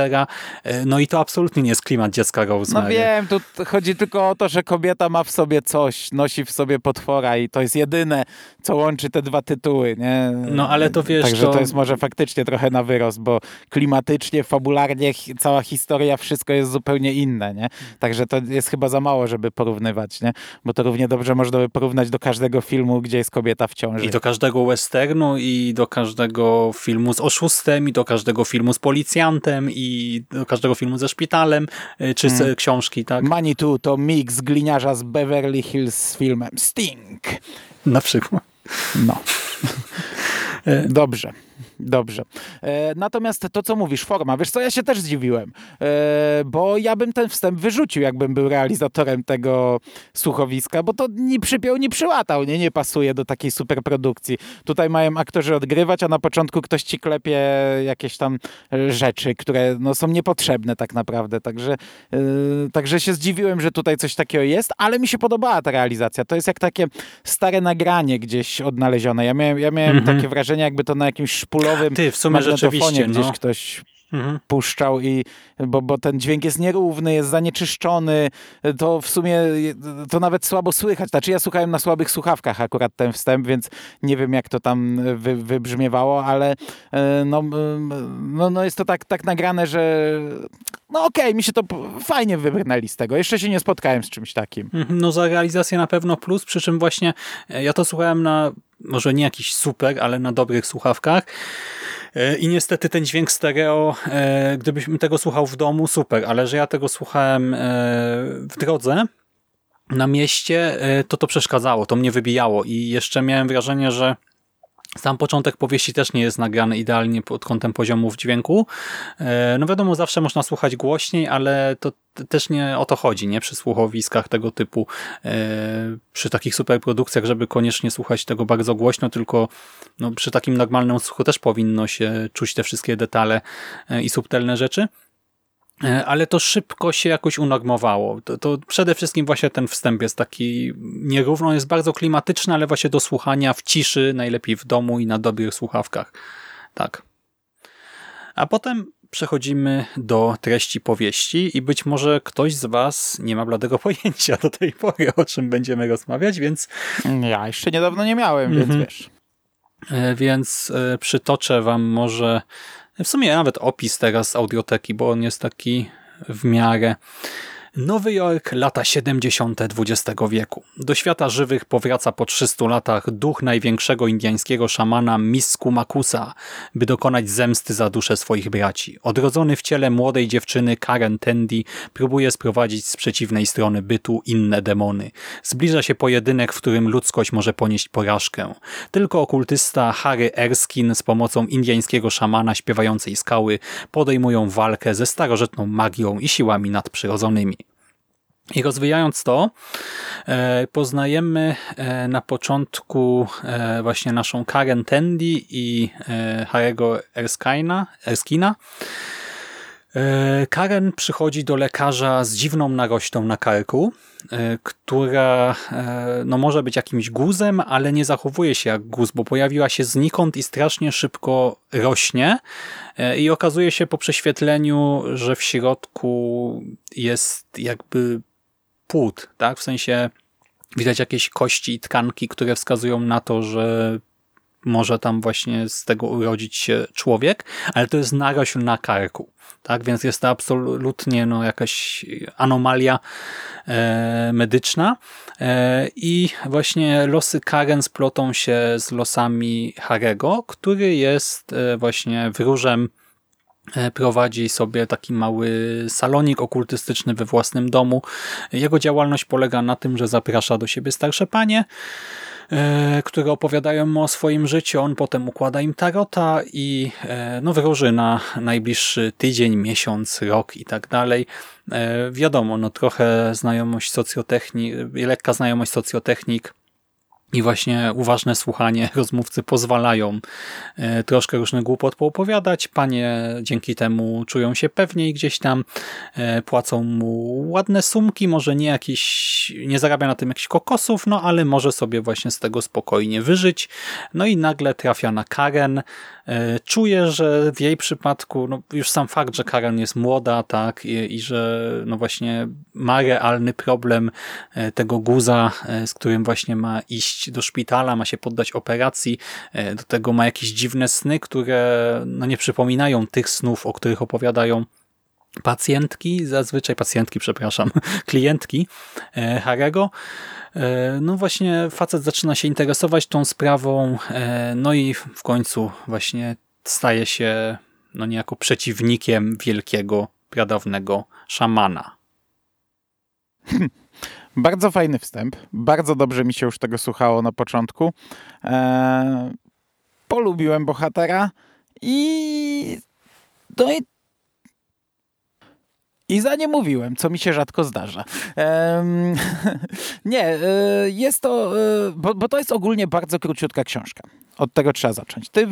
E, No i to absolutnie nie jest klimat dziecka No Rosemary. wiem, tu chodzi tylko o to, że kobieta ma w sobie coś, nosi w sobie potwora i to jest jedyne, co łączy te dwa tytuły, nie? No, ale to wiesz, Także to... to- jest może faktycznie trochę na wyrost, bo klimatycznie, fabularnie cała historia, wszystko jest zupełnie inne, nie? Także to jest chyba za mało, żeby porównywać, nie? Bo to równie dobrze można by porównać do każdego filmu, gdzie jest kobieta w ciąży. I do każdego westernu, i do każdego filmu z oszustem, i do każdego filmu z policjantem, i do każdego filmu ze szpitalem, y, czy z Mm. książki, tak? Manitou to mix gliniarza z Beverly Hills z filmem Sting. Na przykład. No. (laughs) Dobrze. Dobrze. E, natomiast to, co mówisz, forma, wiesz co, ja się też zdziwiłem, e, bo ja bym ten wstęp wyrzucił, jakbym był realizatorem tego słuchowiska, bo to ni przypiął, ni przyłatał, nie, nie pasuje do takiej superprodukcji. Tutaj mają aktorzy odgrywać, a na początku ktoś ci klepie jakieś tam rzeczy, które no, są niepotrzebne tak naprawdę, także, e, także się zdziwiłem, że tutaj coś takiego jest, ale mi się podobała ta realizacja. To jest jak takie stare nagranie gdzieś odnalezione. Ja miałem, ja miałem Mhm. takie wrażenie, jakby to na jakimś Ty, w sumie rzeczywiście, gdzieś no. ktoś Mhm. puszczał i bo, bo ten dźwięk jest nierówny, jest zanieczyszczony, to w sumie to nawet słabo słychać. Znaczy ja słuchałem na słabych słuchawkach akurat ten wstęp, więc nie wiem jak to tam wy, wybrzmiewało, ale e, no, no, no jest to tak, tak nagrane, że no okej, mi się to fajnie wybrnęli z tego. Jeszcze się nie spotkałem z czymś takim. Mhm, No za realizację na pewno plus, przy czym właśnie e, ja to słuchałem na, może nie jakiś super, ale na dobrych słuchawkach. E, i niestety ten dźwięk stereo, e, gdybyśmy tego słuchał w domu, super, ale że ja tego słuchałem e, w drodze, na mieście, to to przeszkadzało, to mnie wybijało. I jeszcze miałem wrażenie, że sam początek powieści też nie jest nagrany idealnie pod kątem poziomów dźwięku. E, No wiadomo, zawsze można słuchać głośniej, ale to też nie o to chodzi, nie? Przy słuchowiskach tego typu, e, przy takich superprodukcjach, żeby koniecznie słuchać tego bardzo głośno, tylko no, przy takim normalnym słuchu też powinno się czuć te wszystkie detale e, i subtelne rzeczy. E, Ale to szybko się jakoś unormowało. To, to przede wszystkim właśnie ten wstęp jest taki nierówno, jest bardzo klimatyczny, ale właśnie do słuchania w ciszy, najlepiej w domu i na dobrych słuchawkach. Tak. A potem przechodzimy do treści powieści i być może ktoś z Was nie ma bladego (laughs) pojęcia do tej pory, o czym będziemy rozmawiać, więc, Ja jeszcze niedawno nie miałem, Mhm. więc wiesz. e, więc e, przytoczę Wam może w sumie nawet opis teraz audioteki, bo on jest taki w miarę. Nowy Jork, lata 70. XX wieku. Do świata żywych powraca po 300 latach duch największego indiańskiego szamana Misku Makusa, by dokonać zemsty za duszę swoich braci. Odrodzony w ciele młodej dziewczyny Karen Tandy próbuje sprowadzić z przeciwnej strony bytu inne demony. Zbliża się pojedynek, w którym ludzkość może ponieść porażkę. Tylko okultysta Harry Erskine z pomocą indiańskiego szamana śpiewającej skały podejmują walkę ze starożytną magią i siłami nadprzyrodzonymi. I rozwijając to, e, poznajemy e, na początku e, właśnie naszą Karen Tandy i Harry'ego Erskina, Erskina. Karen przychodzi do lekarza z dziwną narością na karku, która no, może być jakimś guzem, ale nie zachowuje się jak guz, bo pojawiła się znikąd i strasznie szybko rośnie i okazuje się po prześwietleniu, że w środku jest jakby płód, tak? W sensie widać jakieś kości i tkanki, które wskazują na to, że może tam właśnie z tego urodzić się człowiek, ale to jest narośl na karku. Tak, więc jest to absolutnie no, jakaś anomalia e, medyczna e, i właśnie losy Karen splotą się z losami Harego, który jest e, właśnie wróżem prowadzi sobie taki mały salonik okultystyczny we własnym domu. Jego działalność polega na tym, że zaprasza do siebie starsze panie, e, które opowiadają mu o swoim życiu. On potem układa im tarota i e, no, wróży na najbliższy tydzień, miesiąc, rok i tak dalej. Wiadomo, no trochę znajomość socjotechnik, lekka znajomość socjotechnik i właśnie uważne słuchanie (laughs) rozmówcy pozwalają e, troszkę różnych głupot poopowiadać. Panie dzięki temu czują się pewniej gdzieś tam, e, płacą mu ładne sumki, może nie jakiś, nie zarabia na tym jakichś kokosów, no ale może sobie właśnie z tego spokojnie wyżyć. No i nagle trafia na Karen, E, czuję, że w jej przypadku no już sam fakt, że Karen jest młoda, tak, i, i że no właśnie ma realny problem tego guza, z którym właśnie ma iść do szpitala, ma się poddać operacji, do tego ma jakieś dziwne sny, które no nie przypominają tych snów, o których opowiadają pacjentki, zazwyczaj pacjentki, przepraszam, (laughs) klientki Harego. E, no właśnie facet zaczyna się interesować tą sprawą, e, no i w końcu właśnie staje się no niejako przeciwnikiem wielkiego, pradawnego szamana. (laughs) Bardzo fajny wstęp. Bardzo dobrze mi się już tego słuchało na początku. Eee, polubiłem bohatera i no i i za nie mówiłem, co mi się rzadko zdarza. Ehm, (laughs) nie, e, jest to, e, bo, bo to jest ogólnie bardzo króciutka książka. Od tego trzeba zacząć. Ty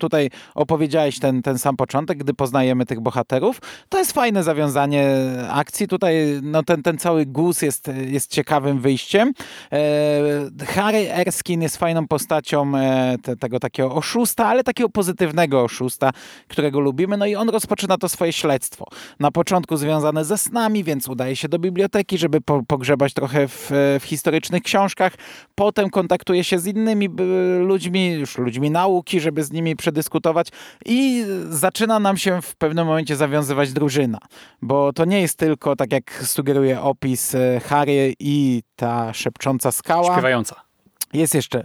tutaj opowiedziałeś ten, ten sam początek, gdy poznajemy tych bohaterów. To jest fajne zawiązanie akcji. Tutaj no, ten, ten cały gus jest, jest ciekawym wyjściem. E, Harry Erskine jest fajną postacią te, tego takiego oszusta, ale takiego pozytywnego oszusta, którego lubimy. No i on rozpoczyna to swoje śledztwo. Na początku związane ze snami, więc udaje się do biblioteki, żeby po, pogrzebać trochę w, w historycznych książkach. Potem kontaktuje się z innymi ludźmi, już ludźmi nauki, żeby z nimi przedyskutować i zaczyna nam się w pewnym momencie zawiązywać drużyna, bo to nie jest tylko, tak jak sugeruje opis, e, Harry i ta szepcząca skała. Śpiewająca. Jest jeszcze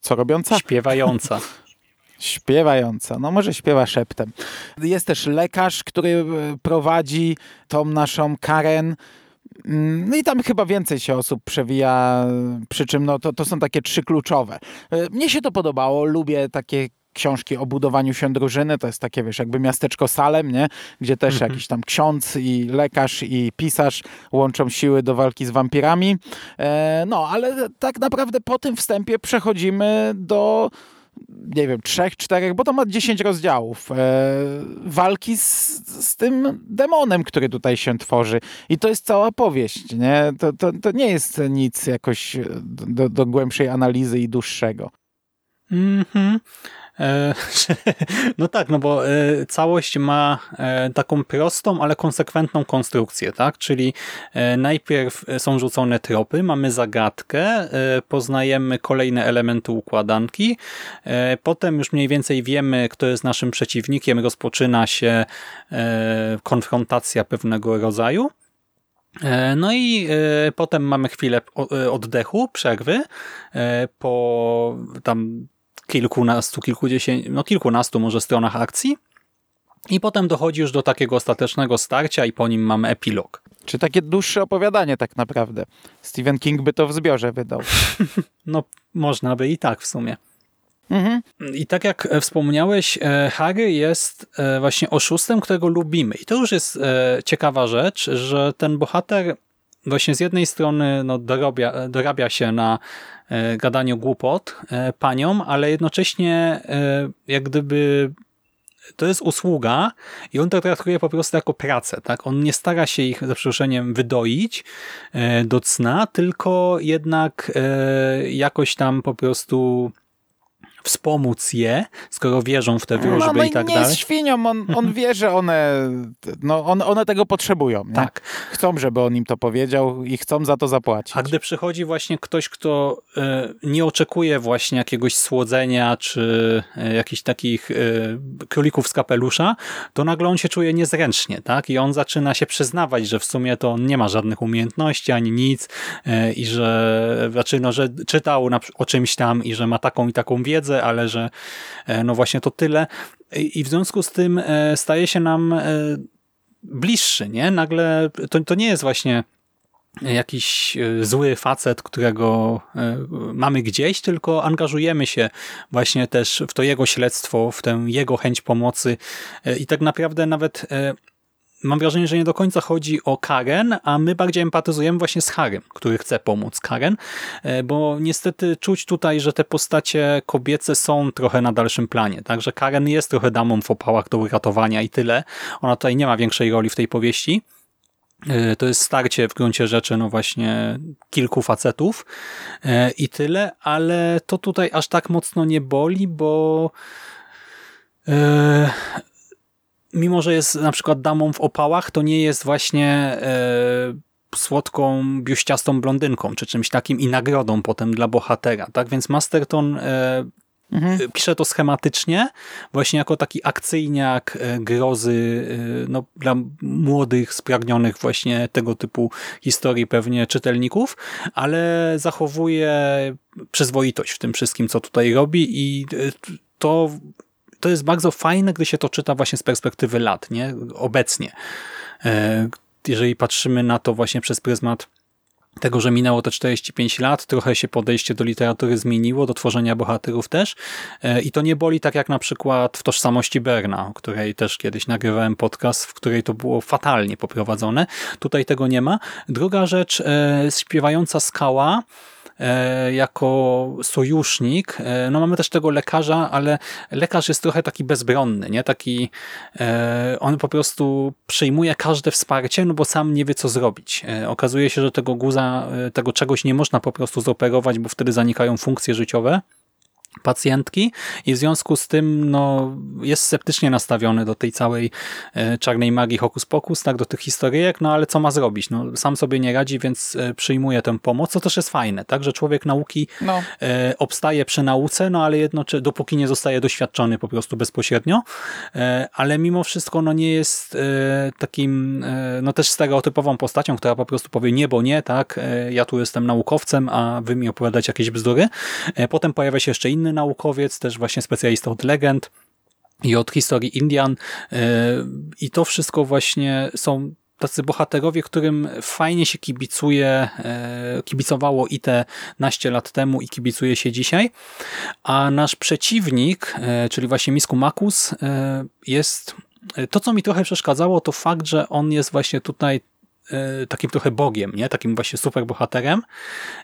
co robiąca? Śpiewająca. (laughs) Śpiewająca, no może śpiewa szeptem. Jest też lekarz, który e, prowadzi tą naszą Karen, Mm, no i tam chyba więcej się osób przewija, przy czym no to, to są takie trzy kluczowe. E, mnie się to podobało, lubię takie książki o budowaniu się drużyny, to jest takie, wiesz, jakby miasteczko Salem, nie? Gdzie też mhm. jakiś tam ksiądz i lekarz i pisarz łączą siły do walki z wampirami. E, no, ale tak naprawdę po tym wstępie przechodzimy do nie wiem, trzech, czterech, bo to ma dziesięć rozdziałów e, walki z, z tym demonem, który tutaj się tworzy. I to jest cała powieść, nie? To, to, to nie jest nic jakoś do, do głębszej analizy i dłuższego. Mhm. E, (laughs) no tak, no bo e, całość ma e, taką prostą, ale konsekwentną konstrukcję, tak? Czyli najpierw są rzucone tropy, mamy zagadkę, poznajemy kolejne elementy układanki, potem już mniej więcej wiemy, kto jest naszym przeciwnikiem, rozpoczyna się konfrontacja pewnego rodzaju. No i potem mamy chwilę oddechu, przerwy po tam kilkunastu, kilkudziesięciu, no kilkunastu może stronach akcji i potem dochodzi już do takiego ostatecznego starcia i po nim mamy epilog. Czy takie dłuższe opowiadanie tak naprawdę. Stephen King by to w zbiorze wydał. (laughs) no, można by i tak w sumie. Mhm. I tak jak e, wspomniałeś, e, Harry jest e, właśnie oszustem, którego lubimy. I to już jest ciekawa rzecz, że ten bohater właśnie z jednej strony no, dorabia, dorabia się na e, gadaniu głupot e, paniom, ale jednocześnie e, jak gdyby to jest usługa i on to traktuje po prostu jako pracę. Tak? On nie stara się ich za przeproszeniem wydoić do cna, tylko jednak jakoś tam po prostu wspomóc je, skoro wierzą w te wróżby no, no i tak nie dalej. jest świnią, on, (laughs) on wie, że one, no, one, one tego potrzebują. Nie? Tak. Chcą, żeby on im to powiedział i chcą za to zapłacić. A gdy przychodzi właśnie ktoś, kto y, nie oczekuje właśnie jakiegoś słodzenia, czy y, jakichś takich y, królików z kapelusza, to nagle on się czuje niezręcznie, tak? I on zaczyna się przyznawać, że w sumie to on nie ma żadnych umiejętności, ani nic i że, znaczy, no, że czytał na, o czymś tam i że ma taką i taką wiedzę, pieniądze, ale że no właśnie to tyle. I w związku z tym staje się nam bliższy, nie? Nagle to, to nie jest właśnie jakiś e, zły facet, którego e, mamy gdzieś, tylko angażujemy się właśnie też w to jego śledztwo, w tę jego chęć pomocy e, i tak naprawdę nawet mam wrażenie, że nie do końca chodzi o Karen, a my bardziej empatyzujemy właśnie z Harem, który chce pomóc Karen, bo niestety czuć tutaj, że te postacie kobiece są trochę na dalszym planie, także Karen jest trochę damą w opałach do uratowania i tyle. Ona tutaj nie ma większej roli w tej powieści, E, to jest starcie w gruncie rzeczy, no właśnie kilku facetów e, i tyle, ale to tutaj aż tak mocno nie boli, bo e, mimo, że jest na przykład damą w opałach, to nie jest właśnie słodką, biuściastą blondynką, czy czymś takim i nagrodą potem dla bohatera. Tak więc Masterton Mhm. Y, piszę to schematycznie, właśnie jako taki akcyjniak y, grozy y, no, dla młodych, spragnionych właśnie tego typu historii pewnie czytelników, ale zachowuje przyzwoitość w tym wszystkim, co tutaj robi i to, to jest bardzo fajne, gdy się to czyta właśnie z perspektywy lat, nie? obecnie. Jeżeli patrzymy na to właśnie przez pryzmat tego, że minęło te 45 lat, trochę się podejście do literatury zmieniło, do tworzenia bohaterów też e, i to nie boli tak jak na przykład w Tożsamości Berna, o której też kiedyś nagrywałem podcast, w której to było fatalnie poprowadzone. Tutaj tego nie ma. Druga rzecz, e, śpiewająca skała, E, jako sojusznik. E, no mamy też tego lekarza, ale lekarz jest trochę taki bezbronny, nie? Taki, e, on po prostu przyjmuje każde wsparcie, no bo sam nie wie, co zrobić. Okazuje się, że tego guza, tego czegoś nie można po prostu zoperować, bo wtedy zanikają funkcje życiowe pacjentki i w związku z tym no, jest sceptycznie nastawiony do tej całej e, czarnej magii hokus pokus, tak, do tych historyjek, no ale co ma zrobić? No, sam sobie nie radzi, więc e, przyjmuje tę pomoc, co też jest fajne, tak, że człowiek nauki no. e, obstaje przy nauce, no ale jednocześnie, dopóki nie zostaje doświadczony po prostu bezpośrednio, ale mimo wszystko no nie jest takim, no też stereotypową postacią, która po prostu powie nie, bo nie, tak, ja tu jestem naukowcem, a wy mi opowiadać jakieś bzdury. Potem pojawia się jeszcze inny inny naukowiec, też właśnie specjalista od legend i od historii Indian. E, i to wszystko właśnie są tacy bohaterowie, którym fajnie się kibicuje, e, kibicowało i te naście lat temu i kibicuje się dzisiaj, a nasz przeciwnik, e, czyli właśnie Misku Makus jest, to co mi trochę przeszkadzało to fakt, że on jest właśnie tutaj takim trochę bogiem, nie? takim właśnie super bohaterem,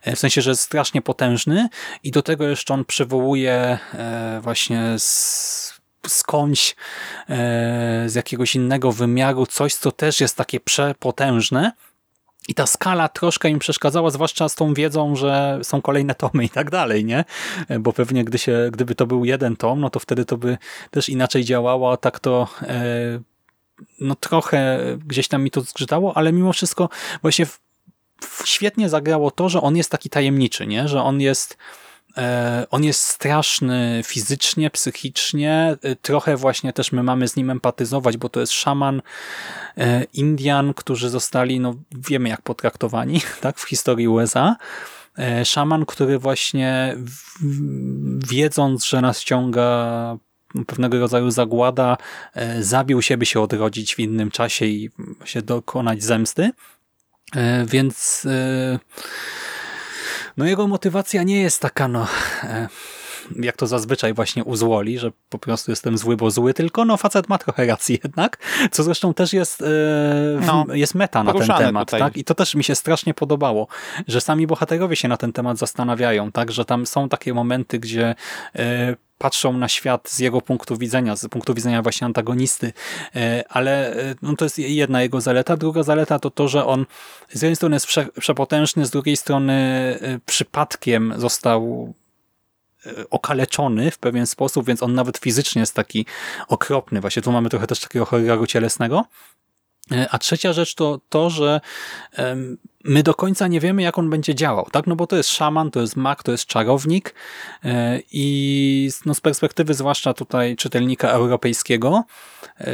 e, w sensie, że jest strasznie potężny i do tego jeszcze on przywołuje e, właśnie z skądś z jakiegoś innego wymiaru coś, co też jest takie przepotężne, i ta skala troszkę im przeszkadzała, zwłaszcza z tą wiedzą, że są kolejne tomy i tak dalej, nie? Bo pewnie gdy się, gdyby to był jeden tom, no to wtedy to by też inaczej działało, a tak to no trochę gdzieś tam mi to zgrzytało, ale mimo wszystko właśnie świetnie zagrało to, że on jest taki tajemniczy, nie? że on jest e, on jest straszny fizycznie, psychicznie, e, trochę właśnie też my mamy z nim empatyzować, bo to jest szaman e, Indian, którzy zostali, no wiemy jak potraktowani (laughs) tak, w historii USA. Szaman, który właśnie wiedząc, że nas ciąga pewnego rodzaju zagłada, e, zabił się, by się odrodzić w innym czasie i się dokonać zemsty. E, więc e, no jego motywacja nie jest taka, no jak to zazwyczaj właśnie u złoli, że po prostu jestem zły, bo zły, tylko no facet ma trochę racji (laughs) jednak, co zresztą też jest, no, jest meta na ten temat. Tak? I to też mi się strasznie podobało, że sami bohaterowie się na ten temat zastanawiają, tak, że tam są takie momenty, gdzie patrzą na świat z jego punktu widzenia, z punktu widzenia właśnie antagonisty, e, ale e, no to jest jedna jego zaleta. Druga zaleta to to, że on z jednej strony jest prze, przepotężny, z drugiej strony e, przypadkiem został okaleczony w pewien sposób, więc on nawet fizycznie jest taki okropny. Właśnie tu mamy trochę też takiego horroru cielesnego. A trzecia rzecz to to, że my do końca nie wiemy, jak on będzie działał, tak? No bo to jest szaman, to jest mag, to jest czarownik e, i no z perspektywy zwłaszcza tutaj czytelnika europejskiego e,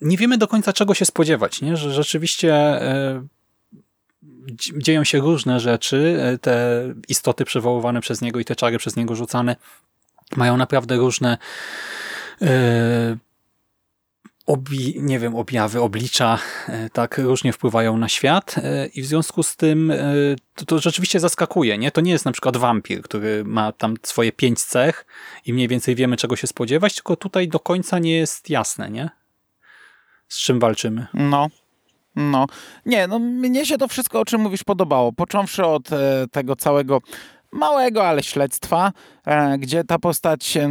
nie wiemy do końca, czego się spodziewać, nie? Że rzeczywiście dzieją się różne rzeczy, te istoty przywoływane przez niego i te czary przez niego rzucane mają naprawdę różne e, obi, nie wiem, objawy, oblicza e, tak różnie wpływają na świat e, i w związku z tym e, to, to rzeczywiście zaskakuje. Nie? To nie jest na przykład wampir, który ma tam swoje pięć cech i mniej więcej wiemy czego się spodziewać, tylko tutaj do końca nie jest jasne, nie? Z czym walczymy. No, no, nie, no mnie się to wszystko, o czym mówisz, podobało. Począwszy od tego całego małego, ale śledztwa, e, gdzie ta postać e,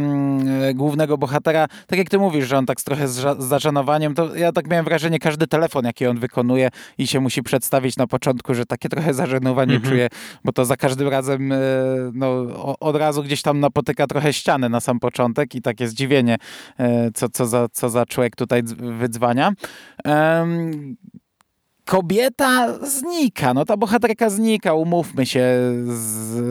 głównego bohatera, tak jak ty mówisz, że on tak trochę z, zażenowaniem, to ja tak miałem wrażenie, każdy telefon, jaki on wykonuje i się musi przedstawić na początku, że takie trochę zażenowanie mhm. czuje, bo to za każdym razem e, no, od razu gdzieś tam napotyka trochę ścianę na sam początek i takie zdziwienie, co, co, za, co za człowiek tutaj wydzwania kobieta znika, no ta bohaterka znika, umówmy się, z,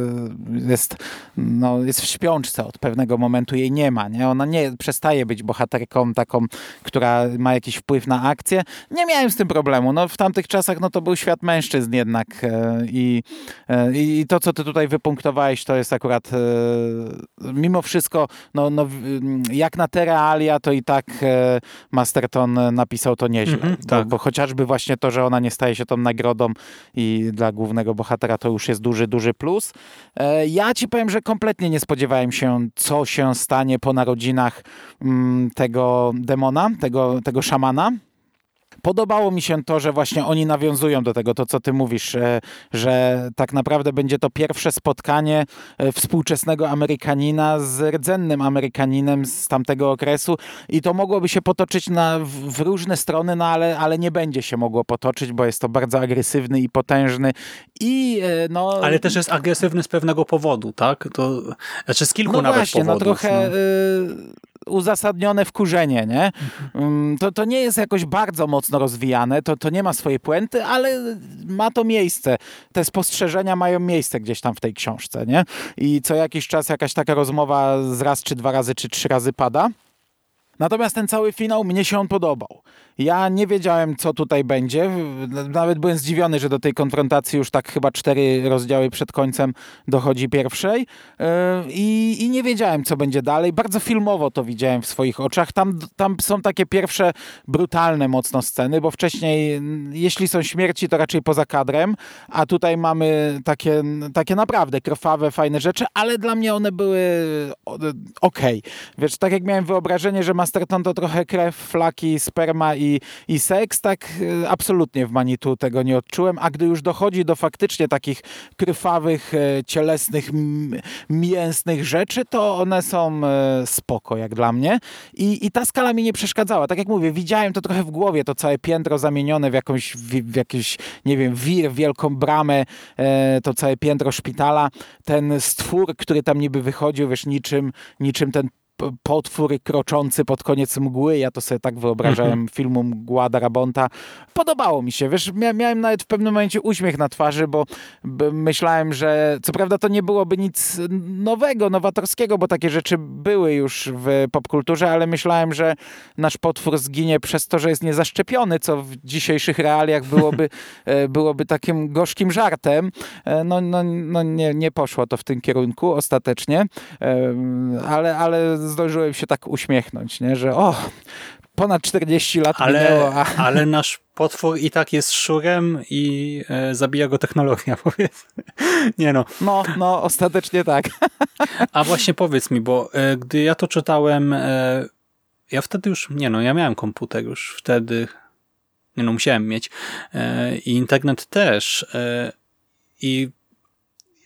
jest, no, jest w śpiączce od pewnego momentu, jej nie ma, nie? Ona nie przestaje być bohaterką taką, która ma jakiś wpływ na akcję. Nie miałem z tym problemu, no w tamtych czasach no to był świat mężczyzn jednak e, i, e, i to, co ty tutaj wypunktowałeś, to jest akurat e, mimo wszystko, no, no jak na te realia, to i tak Masterton napisał to nieźle, mm -hmm, tak. bo, bo chociażby właśnie to, że ona nie staje się tą nagrodą i dla głównego bohatera to już jest duży, duży plus. E, ja ci powiem, że kompletnie nie spodziewałem się, co się stanie po narodzinach mm, tego demona, tego, tego szamana. Podobało mi się to, że właśnie oni nawiązują do tego, to co ty mówisz, e, że tak naprawdę będzie to pierwsze spotkanie e, współczesnego Amerykanina z rdzennym Amerykaninem z tamtego okresu i to mogłoby się potoczyć na, w różne strony, no ale, ale nie będzie się mogło potoczyć, bo jest to bardzo agresywny i potężny i e, no... Ale też jest agresywny z pewnego powodu, tak? To, znaczy z kilku no nawet właśnie, powodów. No trochę... No uzasadnione wkurzenie, nie? Mm, to, to nie jest jakoś bardzo mocno rozwijane, to, to nie ma swojej puenty, ale ma to miejsce. Te spostrzeżenia mają miejsce gdzieś tam w tej książce, nie? I co jakiś czas jakaś taka rozmowa z raz, czy dwa razy, czy trzy razy pada. Natomiast ten cały finał mnie się on podobał. Ja nie wiedziałem, co tutaj będzie. Nawet byłem zdziwiony, że do tej konfrontacji już tak chyba cztery rozdziały przed końcem dochodzi pierwszej. Yy, I, i nie wiedziałem, co będzie dalej. Bardzo filmowo to widziałem w swoich oczach. Tam, tam są takie pierwsze brutalne mocno sceny, bo wcześniej, jeśli są śmierci, to raczej poza kadrem, a tutaj mamy takie, takie naprawdę krwawe, fajne rzeczy, ale dla mnie one były ok. Wiesz, tak jak miałem wyobrażenie, że Masterton to trochę krew, flaki, sperma i i, seks, tak e, absolutnie w Manitu tego nie odczułem, a gdy już dochodzi do faktycznie takich krwawych, e, cielesnych, mięsnych rzeczy, to one są e, spoko jak dla mnie. I, i ta skala mi nie przeszkadzała. Tak jak mówię, widziałem to trochę w głowie, to całe piętro zamienione w jakąś, w, w jakiś, nie wiem, wir, wielką bramę, to całe piętro szpitala, ten stwór, który tam niby wychodził, wiesz, niczym, niczym ten potwór kroczący pod koniec mgły. Ja to sobie tak wyobrażałem mhm. filmu Mgła Darabonta. Podobało mi się, wiesz, miałem nawet w pewnym momencie uśmiech na twarzy, bo myślałem, że co prawda to nie byłoby nic nowego, nowatorskiego, bo takie rzeczy były już w popkulturze, ale myślałem, że nasz potwór zginie przez to, że jest niezaszczepiony, co w dzisiejszych realiach byłoby, (laughs) e, byłoby takim gorzkim żartem. E, no, no, no nie, nie poszło to w tym kierunku ostatecznie, e, ale, ale zdążyłem się tak uśmiechnąć, nie? że o, ponad 40 lat ale, minęło. A... Ale nasz potwór i tak jest szurem i e, zabija go technologia, (laughs) powiedzmy. Nie no. No, no, ostatecznie tak. (laughs) A właśnie powiedz mi, bo e, gdy ja to czytałem, e, ja wtedy już, nie no, ja miałem komputer już wtedy, nie no, musiałem mieć e, i internet też e, i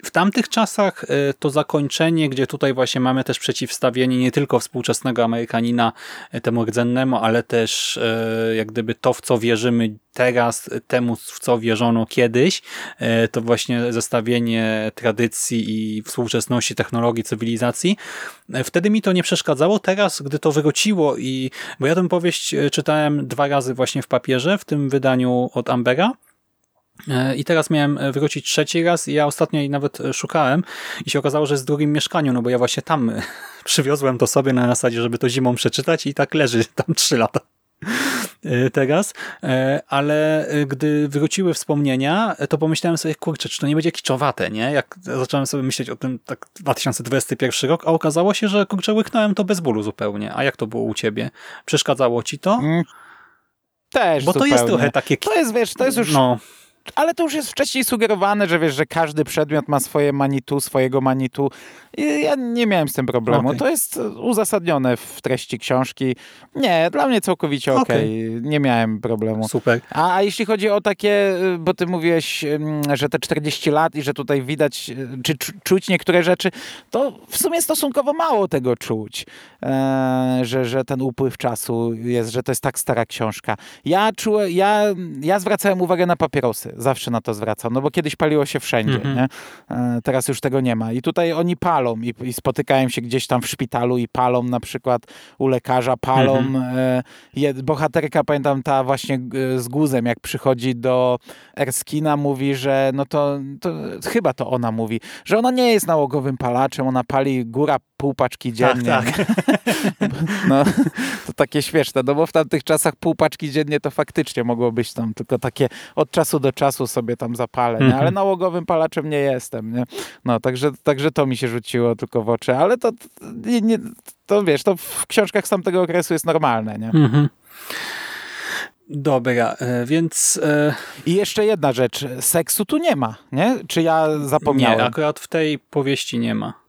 w tamtych czasach e, to zakończenie, gdzie tutaj właśnie mamy też przeciwstawienie nie tylko współczesnego Amerykanina e, temu rdzennemu, ale też e, jak gdyby to, w co wierzymy teraz, temu, w co wierzono kiedyś, to właśnie zestawienie tradycji i współczesności, technologii, cywilizacji. Wtedy mi to nie przeszkadzało. Teraz, gdy to wróciło i, bo ja tę powieść czytałem dwa razy właśnie w papierze, w tym wydaniu od Ambera, I teraz miałem e, wrócić trzeci raz i ja ostatnio jej nawet e, szukałem i się okazało, że jest w drugim mieszkaniu, no bo ja właśnie tam (laughs) przywiozłem to sobie na zasadzie, żeby to zimą przeczytać i tak leży tam (laughs) trzy lata. e, teraz, e, ale gdy wróciły wspomnienia, to pomyślałem sobie, kurczę, czy to nie będzie kiczowate, nie? Jak zacząłem sobie myśleć o tym tak 2021 rok, a okazało się, że kurczę, łyknąłem to bez bólu zupełnie. A jak to było u ciebie? Przeszkadzało ci to? Mm, Też Bo to zupełnie. jest trochę takie... To jest, wiesz, to jest już No, ale to już jest wcześniej sugerowane, że wiesz, że każdy przedmiot ma swoje manitu, swojego manitu. I ja nie miałem z tym problemu. Okej. To jest uzasadnione w treści książki. Nie, dla mnie czułowicie okej. Nie miałem problemu. super. A, a jeśli chodzi o takie, y, bo ty mówiłeś, że te 40 lat i że tutaj widać, y, czy czu- czuć niektóre rzeczy, to w sumie stosunkowo mało tego czuć, e, że, że ten upływ czasu jest, że to jest tak stara książka. Ja czułem, ja, ja zwracałem uwagę na papierosy, zawsze na to zwracam, no bo kiedyś paliło się wszędzie, Mhm. nie? E, teraz już tego nie ma. I tutaj oni palą i, i spotykałem się gdzieś tam w szpitalu i palą na przykład u lekarza, palą. E, jed, bohaterka, pamiętam, ta właśnie z guzem, jak przychodzi do Erskina, mówi, że no to, to chyba to ona mówi, że ona nie jest nałogowym palaczem, ona pali góra pół paczki dziennie. Tak, tak. (laughs) No, to takie śmieszne, no bo w tamtych czasach pół paczki dziennie to faktycznie mogło być tam tylko takie od czasu do czasu sobie tam zapalę, nie? Mhm. ale nałogowym palaczem nie jestem, nie? No, także, także to mi się rzuciło tylko w oczy, ale to, to, nie, nie, to wiesz, to w książkach z tamtego okresu jest normalne, nie? Mhm. Dobra, e, więc e, I jeszcze jedna rzecz, seksu tu nie ma, nie? Czy ja zapomniałem? nie, akurat w tej powieści nie ma.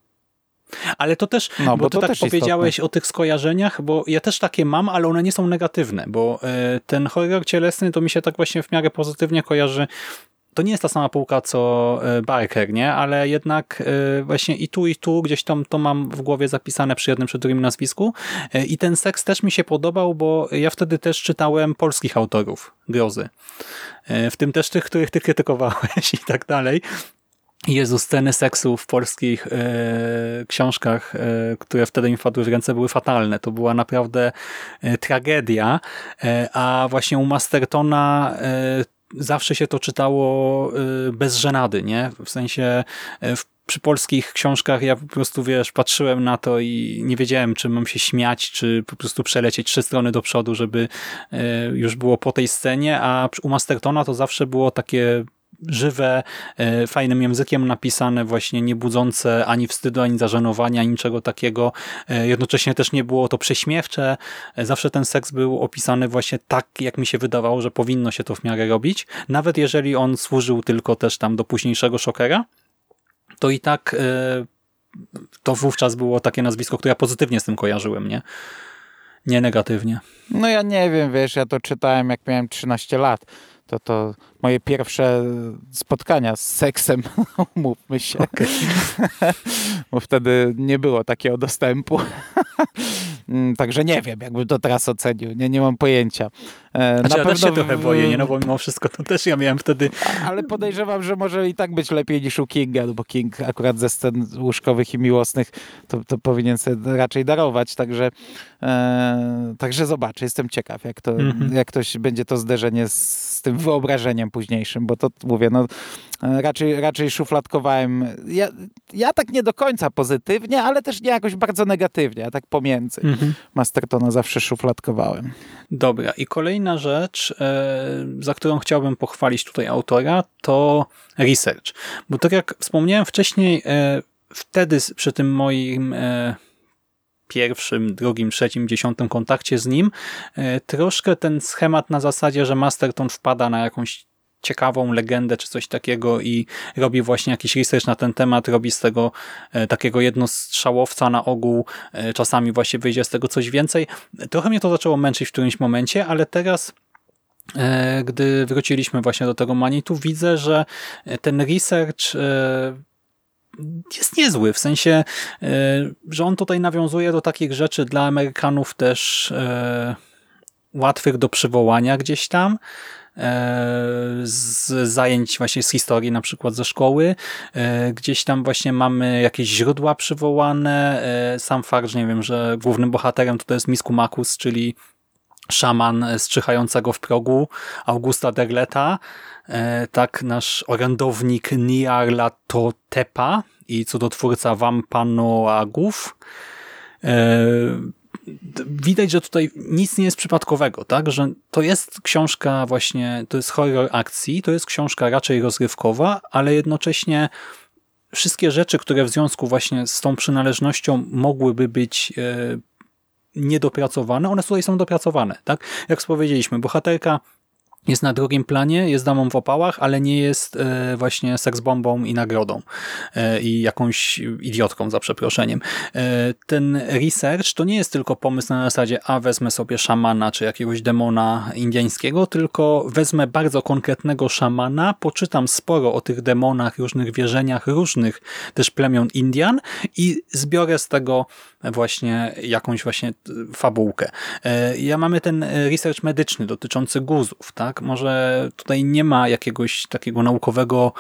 Ale to też, No, bo, bo ty to tak też powiedziałeś o tych skojarzeniach, bo ja też takie mam, ale one nie są negatywne, bo e, ten horror cielesny to mi się tak właśnie w miarę pozytywnie kojarzy. To nie jest ta sama półka co e, Barker, nie? Ale jednak e, właśnie i tu, i tu gdzieś tam to mam w głowie zapisane przy jednym, przy drugim nazwisku. I ten seks też mi się podobał, bo ja wtedy też czytałem polskich autorów grozy. W tym też tych, których ty krytykowałeś (laughs) i tak dalej. Jezu, sceny seksu w polskich e, książkach, e, które wtedy mi wpadły w ręce, były fatalne. To była naprawdę e, tragedia, a właśnie u Mastertona zawsze się to czytało bez żenady, nie? W sensie w, przy polskich książkach ja po prostu, wiesz, patrzyłem na to i nie wiedziałem, czy mam się śmiać, czy po prostu przelecieć trzy strony do przodu, żeby już było po tej scenie, a u Mastertona to zawsze było takie żywe, e, fajnym językiem napisane, właśnie nie budzące ani wstydu, ani zażenowania, ani niczego takiego. E, Jednocześnie też nie było to prześmiewcze. E, Zawsze ten seks był opisany właśnie tak, jak mi się wydawało, że powinno się to w miarę robić. Nawet jeżeli on służył tylko też tam do późniejszego szokera, to i tak to wówczas było takie nazwisko, które ja pozytywnie z tym kojarzyłem, nie? Nie negatywnie. No ja nie wiem, wiesz, ja to czytałem jak miałem 13 lat. To to moje pierwsze spotkania z seksem, (laughs) mówmy się. (laughs) Bo wtedy nie było takiego dostępu. Mm, Także nie wiem, jakbym to teraz ocenił. Nie, nie mam pojęcia. E, Znaczy, ja też się trochę boję, nie? No bo mimo wszystko to też ja miałem wtedy Ale podejrzewam, że może i tak być lepiej niż u Kinga, no bo King akurat ze scen łóżkowych i miłosnych to, to powinien sobie raczej darować, także, e, także zobaczę, jestem ciekaw, jak to, Mhm. jak to będzie to zderzenie z, z tym wyobrażeniem późniejszym, bo to mówię, no raczej, raczej szufladkowałem, ja, ja tak nie do końca pozytywnie, ale też nie jakoś bardzo negatywnie, ja tak pomiędzy. Mastertona zawsze szufladkowałem. Dobra, i kolejna rzecz, e, za którą chciałbym pochwalić tutaj autora, to research. Bo tak jak wspomniałem wcześniej, e, wtedy przy tym moim e, pierwszym, drugim, trzecim, dziesiątym kontakcie z nim, e, troszkę ten schemat na zasadzie, że Masterton wpada na jakąś ciekawą legendę czy coś takiego i robi właśnie jakiś research na ten temat, robi z tego e, takiego jednostrzałowca na ogół, e, czasami właśnie wyjdzie z tego coś więcej. Trochę mnie to zaczęło męczyć w którymś momencie, ale teraz e, gdy wróciliśmy właśnie do tego Manitu, widzę, że ten research jest niezły, w sensie, że on tutaj nawiązuje do takich rzeczy dla Amerykanów też łatwych do przywołania gdzieś tam, z zajęć właśnie z historii, na przykład ze szkoły. E, Gdzieś tam właśnie mamy jakieś źródła przywołane. E, Sam fakt, że nie wiem, że głównym bohaterem to, jest Misku Makus, czyli szaman z czyhającego w progu Augusta Derleta. E, Tak nasz orędownik Niarlatotepa i cudotwórca Wampanoagów. Widać, że tutaj nic nie jest przypadkowego, tak? Że to jest książka właśnie, to jest horror akcji, to jest książka raczej rozrywkowa, ale jednocześnie wszystkie rzeczy, które w związku właśnie z tą przynależnością mogłyby być e, niedopracowane, one tutaj są dopracowane, tak? Jak powiedzieliśmy, bohaterka jest na drugim planie, jest damą w opałach, ale nie jest e, właśnie seksbombą i nagrodą e, i jakąś idiotką za przeproszeniem. E, ten research to nie jest tylko pomysł na zasadzie a wezmę sobie szamana czy jakiegoś demona indyjskiego, tylko wezmę bardzo konkretnego szamana, poczytam sporo o tych demonach, różnych wierzeniach, różnych też plemion Indian i zbiorę z tego właśnie jakąś właśnie fabułkę. Ja mamy ten research medyczny dotyczący guzów, tak? tak? Może tutaj nie ma jakiegoś takiego naukowego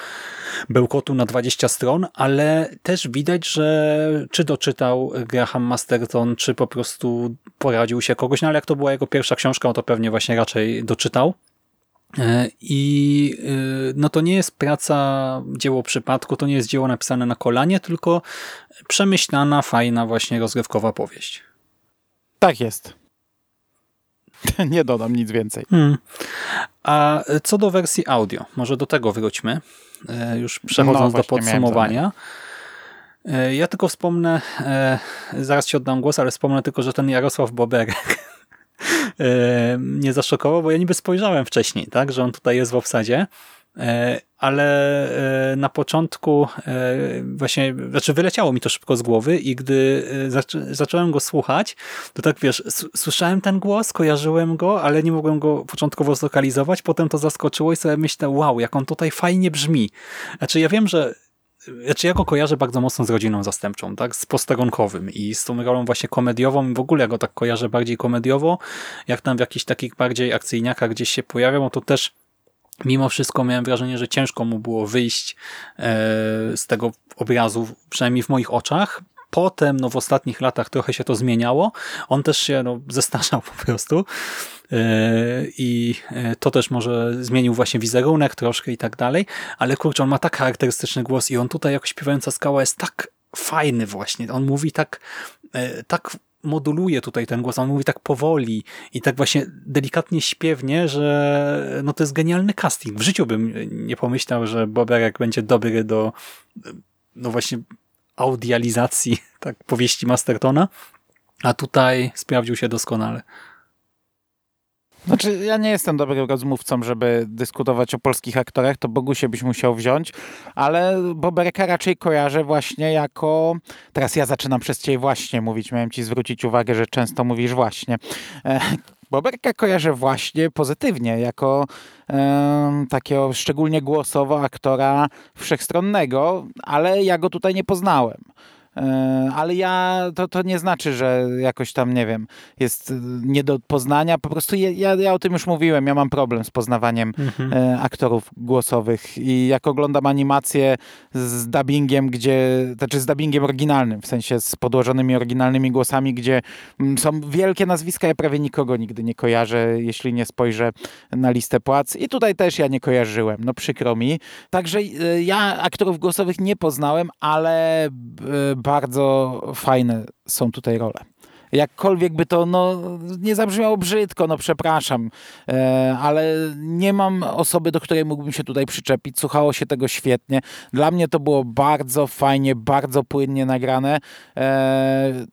bełkotu na 20 stron, ale też widać, że czy doczytał Graham Masterton, czy po prostu poradził się kogoś, no ale jak to była jego pierwsza książka, no to pewnie właśnie raczej doczytał. E, I e, no to nie jest praca, dzieło przypadku, to nie jest dzieło napisane na kolanie, tylko przemyślana, fajna, właśnie rozgrywkowa powieść. Tak jest. (laughs) nie dodam nic więcej. Hmm. A co do wersji audio, może do tego wróćmy, e, już przechodząc no, do podsumowania. Ja tylko wspomnę, zaraz ci oddam głos, ale wspomnę tylko, że ten Jarosław Boberek mnie zaszokował, bo ja niby spojrzałem wcześniej, tak, że on tutaj jest w obsadzie E, ale e, na początku e, właśnie, znaczy wyleciało mi to szybko z głowy i gdy zacząłem go słuchać, to tak wiesz, słyszałem ten głos, kojarzyłem go, ale nie mogłem go początkowo zlokalizować, potem to zaskoczyło i sobie myślę, wow, jak on tutaj fajnie brzmi. Znaczy ja wiem, że znaczy ja go kojarzę bardzo mocno z rodziną zastępczą, tak, z posterunkowym i z tą rolą właśnie komediową i w ogóle ja go tak kojarzę bardziej komediowo, jak tam w jakichś takich bardziej akcyjniakach gdzieś się pojawiał, to też mimo wszystko miałem wrażenie, że ciężko mu było wyjść e, z tego obrazu, przynajmniej w moich oczach. Potem, no w ostatnich latach trochę się to zmieniało. On też się no, zestarzał po prostu e, i e, to też może zmienił właśnie wizerunek troszkę i tak dalej, ale kurczę, on ma tak charakterystyczny głos i on tutaj jako śpiewająca skała jest tak fajny właśnie. On mówi tak, tak moduluje tutaj ten głos, on mówi tak powoli i tak właśnie delikatnie śpiewnie, że no to jest genialny casting. W życiu bym nie pomyślał, że Boberek będzie dobry do no właśnie audializacji (laughs) tak powieści Mastertona, a tutaj sprawdził się doskonale. Znaczy, ja nie jestem dobrym rozmówcą, żeby dyskutować o polskich aktorach, to Bogusie byś musiał wziąć, ale Boberka raczej kojarzę właśnie jako... Teraz ja zaczynam przez ciebie właśnie mówić, miałem ci zwrócić uwagę, że często mówisz właśnie. Boberka kojarzę właśnie pozytywnie, jako e, takiego szczególnie głosowo aktora wszechstronnego, ale ja go tutaj nie poznałem. E, ale ja, to, to nie znaczy, że jakoś tam, nie wiem, jest nie do poznania. Po prostu ja, ja o tym już mówiłem, ja mam problem z poznawaniem mhm. E, aktorów głosowych i jak oglądam animację z dubbingiem, gdzie, znaczy z dubbingiem oryginalnym, w sensie z podłożonymi oryginalnymi głosami, gdzie mm, są wielkie nazwiska, ja prawie nikogo nigdy nie kojarzę, jeśli nie spojrzę na listę płac. I tutaj też ja nie kojarzyłem, no przykro mi. Także e, ja aktorów głosowych nie poznałem, ale bardzo fajne są tutaj role. Jakkolwiek by to no, nie zabrzmiało brzydko, no przepraszam, e, ale nie mam osoby, do której mógłbym się tutaj przyczepić. Słuchało się tego świetnie. Dla mnie to było bardzo fajnie, bardzo płynnie nagrane. E,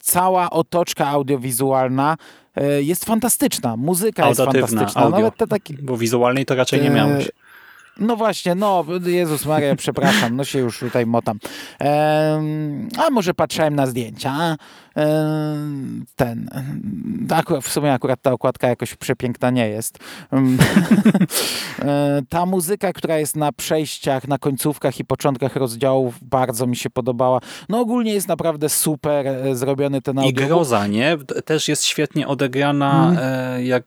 cała otoczka audiowizualna e, jest fantastyczna. Muzyka jest fantastyczna. Audio, Nawet te takie, bo wizualnej to raczej nie miałeś. No właśnie, no, Jezus Maria, przepraszam, no się już tutaj motam. Ehm, a może patrzyłem na zdjęcia. Ehm, ten, akurat, w sumie akurat ta okładka jakoś przepiękna nie jest. Ehm, (laughs) ta muzyka, która jest na przejściach, na końcówkach i początkach rozdziałów, bardzo mi się podobała. No ogólnie jest naprawdę super e, zrobiony ten audio. I groza, nie? Też jest świetnie odegrana, mm. jak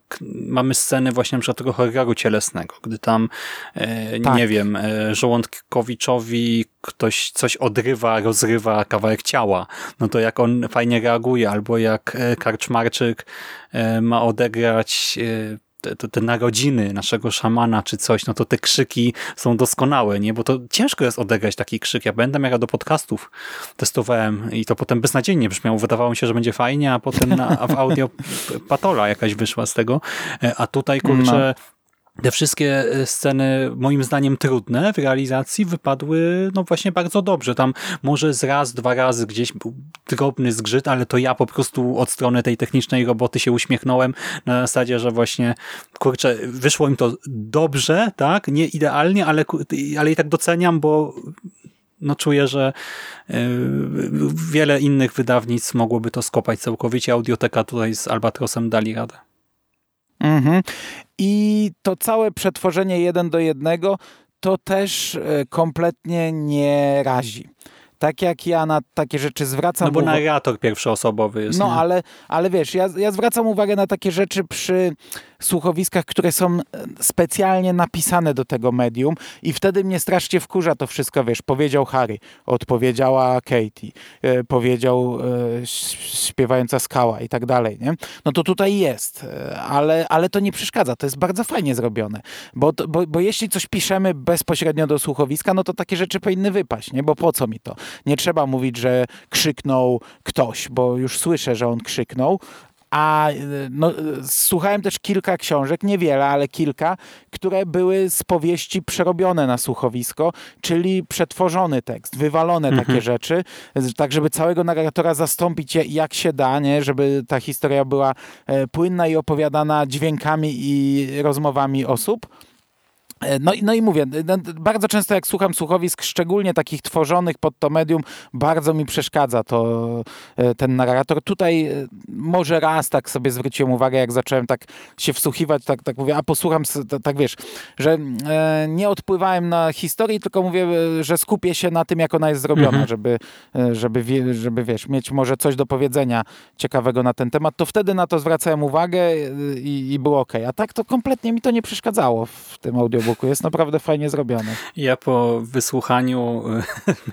mamy sceny właśnie przykład tego horroru cielesnego, gdy tam e, tak. nie wiem, e, żołądkowiczowi ktoś coś odrywa, rozrywa kawałek ciała, no to jak on fajnie reaguje, albo jak e, Karczmarczyk e, ma odegrać te, te narodziny naszego szamana czy coś, no to te krzyki są doskonałe, nie? Bo to ciężko jest odegrać taki krzyk. Ja pamiętam, jak ja do podcastów testowałem i to potem beznadziejnie brzmiało. Wydawało mi się, że będzie fajnie, a potem na, w audio (laughs) patola jakaś wyszła z tego. E, a tutaj, kurczę, no te wszystkie e, sceny, moim zdaniem trudne w realizacji, wypadły no właśnie bardzo dobrze. Tam może z raz, dwa razy gdzieś był drobny zgrzyt, ale to ja po prostu od strony tej technicznej roboty się uśmiechnąłem na zasadzie, że właśnie kurczę, wyszło im to dobrze, tak? Nie idealnie, ale, ale i tak doceniam, bo no czuję, że yy, wiele innych wydawnictw mogłoby to skopać całkowicie. Audioteka tutaj z Albatrosem dali radę. Mhm. I to całe przetworzenie jeden do jednego to też e, kompletnie nie razi tak jak ja na takie rzeczy zwracam uwagę. No bo narrator pierwszoosobowy jest. No, ale, ale wiesz, ja, ja zwracam uwagę na takie rzeczy przy słuchowiskach, które są e, specjalnie napisane do tego medium i wtedy mnie strasznie wkurza to wszystko, wiesz, powiedział Harry, odpowiedziała Katie, e, powiedział e, śpiewająca skała i tak dalej, nie? No to tutaj jest, ale, ale to nie przeszkadza, to jest bardzo fajnie zrobione, bo, bo, bo jeśli coś piszemy bezpośrednio do słuchowiska, no to takie rzeczy powinny wypaść, nie? Bo po co mi to? Nie trzeba mówić, że krzyknął ktoś, bo już słyszę, że on krzyknął, a no, słuchałem też kilka książek, niewiele, ale kilka, które były z powieści przerobione na słuchowisko, czyli przetworzony tekst, wywalone mhm. takie rzeczy, tak żeby całego narratora zastąpić jak się da, nie? żeby ta historia była e, płynna i opowiadana dźwiękami i rozmowami osób. E, no, no i mówię, no, bardzo często jak słucham słuchowisk, szczególnie takich tworzonych pod to medium, bardzo mi przeszkadza to e, ten narrator. Tutaj e, może raz tak sobie zwróciłem uwagę, jak zacząłem tak się wsłuchiwać, tak, tak mówię, a posłucham, tak wiesz, że nie odpływałem na historii, tylko mówię, że skupię się na tym, jak ona jest zrobiona, mhm. żeby, żeby, żeby, wiesz, mieć może coś do powiedzenia ciekawego na ten temat. To wtedy na to zwracałem uwagę i, i było ok. A tak to kompletnie mi to nie przeszkadzało w tym audiobooku Jest naprawdę fajnie zrobione. Ja po wysłuchaniu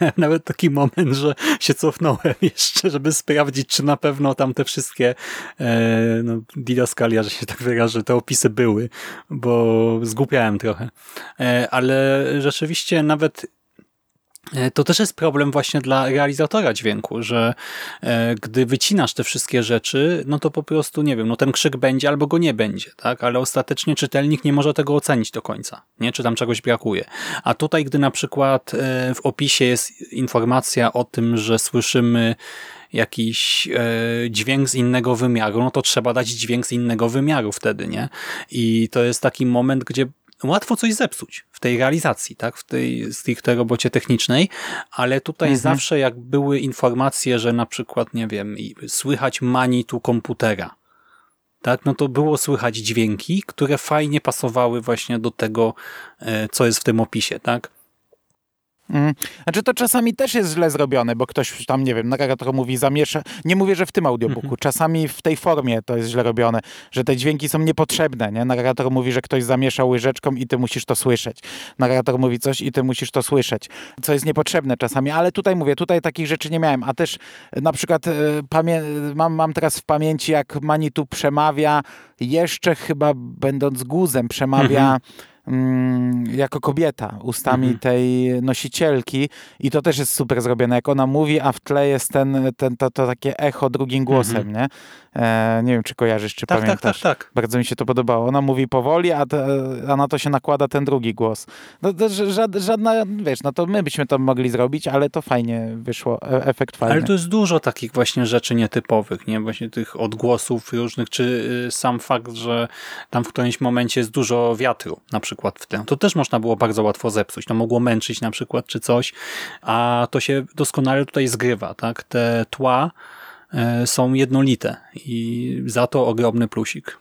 miałem (laughs) nawet taki moment, że się cofnąłem (laughs) jeszcze, żeby sprawdzić, czy na pewno tam te wszystkie e, no, didaskalia, że się tak wyrażę, te opisy były, bo zgłupiałem trochę. E, ale rzeczywiście nawet to też jest problem właśnie dla realizatora dźwięku, że e, gdy wycinasz te wszystkie rzeczy, no to po prostu, nie wiem, no ten krzyk będzie albo go nie będzie, tak? Ale ostatecznie czytelnik nie może tego ocenić do końca, nie? Czy tam czegoś brakuje. A tutaj, gdy na przykład e, w opisie jest informacja o tym, że słyszymy jakiś dźwięk z innego wymiaru, no to trzeba dać dźwięk z innego wymiaru wtedy, nie? I to jest taki moment, gdzie łatwo coś zepsuć w tej realizacji, tak, w tej stricte robocie technicznej, ale tutaj mhm. zawsze jak były informacje, że na przykład, nie wiem, słychać manitu komputera, tak, no to było słychać dźwięki, które fajnie pasowały właśnie do tego, e, co jest w tym opisie, tak. Mm. Znaczy to czasami też jest źle zrobione, bo ktoś tam, nie wiem, narrator mówi zamiesza. Nie mówię, że w tym audiobooku. Mhm. Czasami w tej formie to jest źle robione, że te dźwięki są niepotrzebne, nie? Narrator mówi, że ktoś zamiesza łyżeczką i ty musisz to słyszeć. Narrator mówi coś i ty musisz to słyszeć, co jest niepotrzebne czasami, ale tutaj mówię, tutaj takich rzeczy nie miałem, a też e, na przykład e, mam, mam teraz w pamięci, jak Manitu przemawia, jeszcze chyba będąc guzem, przemawia mhm jako kobieta ustami mhm. tej nosicielki i to też jest super zrobione, jak ona mówi, a w tle jest ten, ten, to, to takie echo drugim głosem, mhm. nie? E, nie wiem, czy kojarzysz, czy tak, tak pamiętasz. Tak, tak, tak. Bardzo mi się to podobało. Ona mówi powoli, a, a na to się nakłada ten drugi głos. No, to, żadna, wiesz, no to my byśmy to mogli zrobić, ale to fajnie wyszło, e, efekt fajny. Ale to jest dużo takich właśnie rzeczy nietypowych, nie? Właśnie tych odgłosów różnych, czy y, sam fakt, że tam w którymś momencie jest dużo wiatru, na przykład w tym. To też można było bardzo łatwo zepsuć. To mogło męczyć na przykład, czy coś, a to się doskonale tutaj zgrywa, tak? Te tła E, są jednolite i za to ogromny plusik.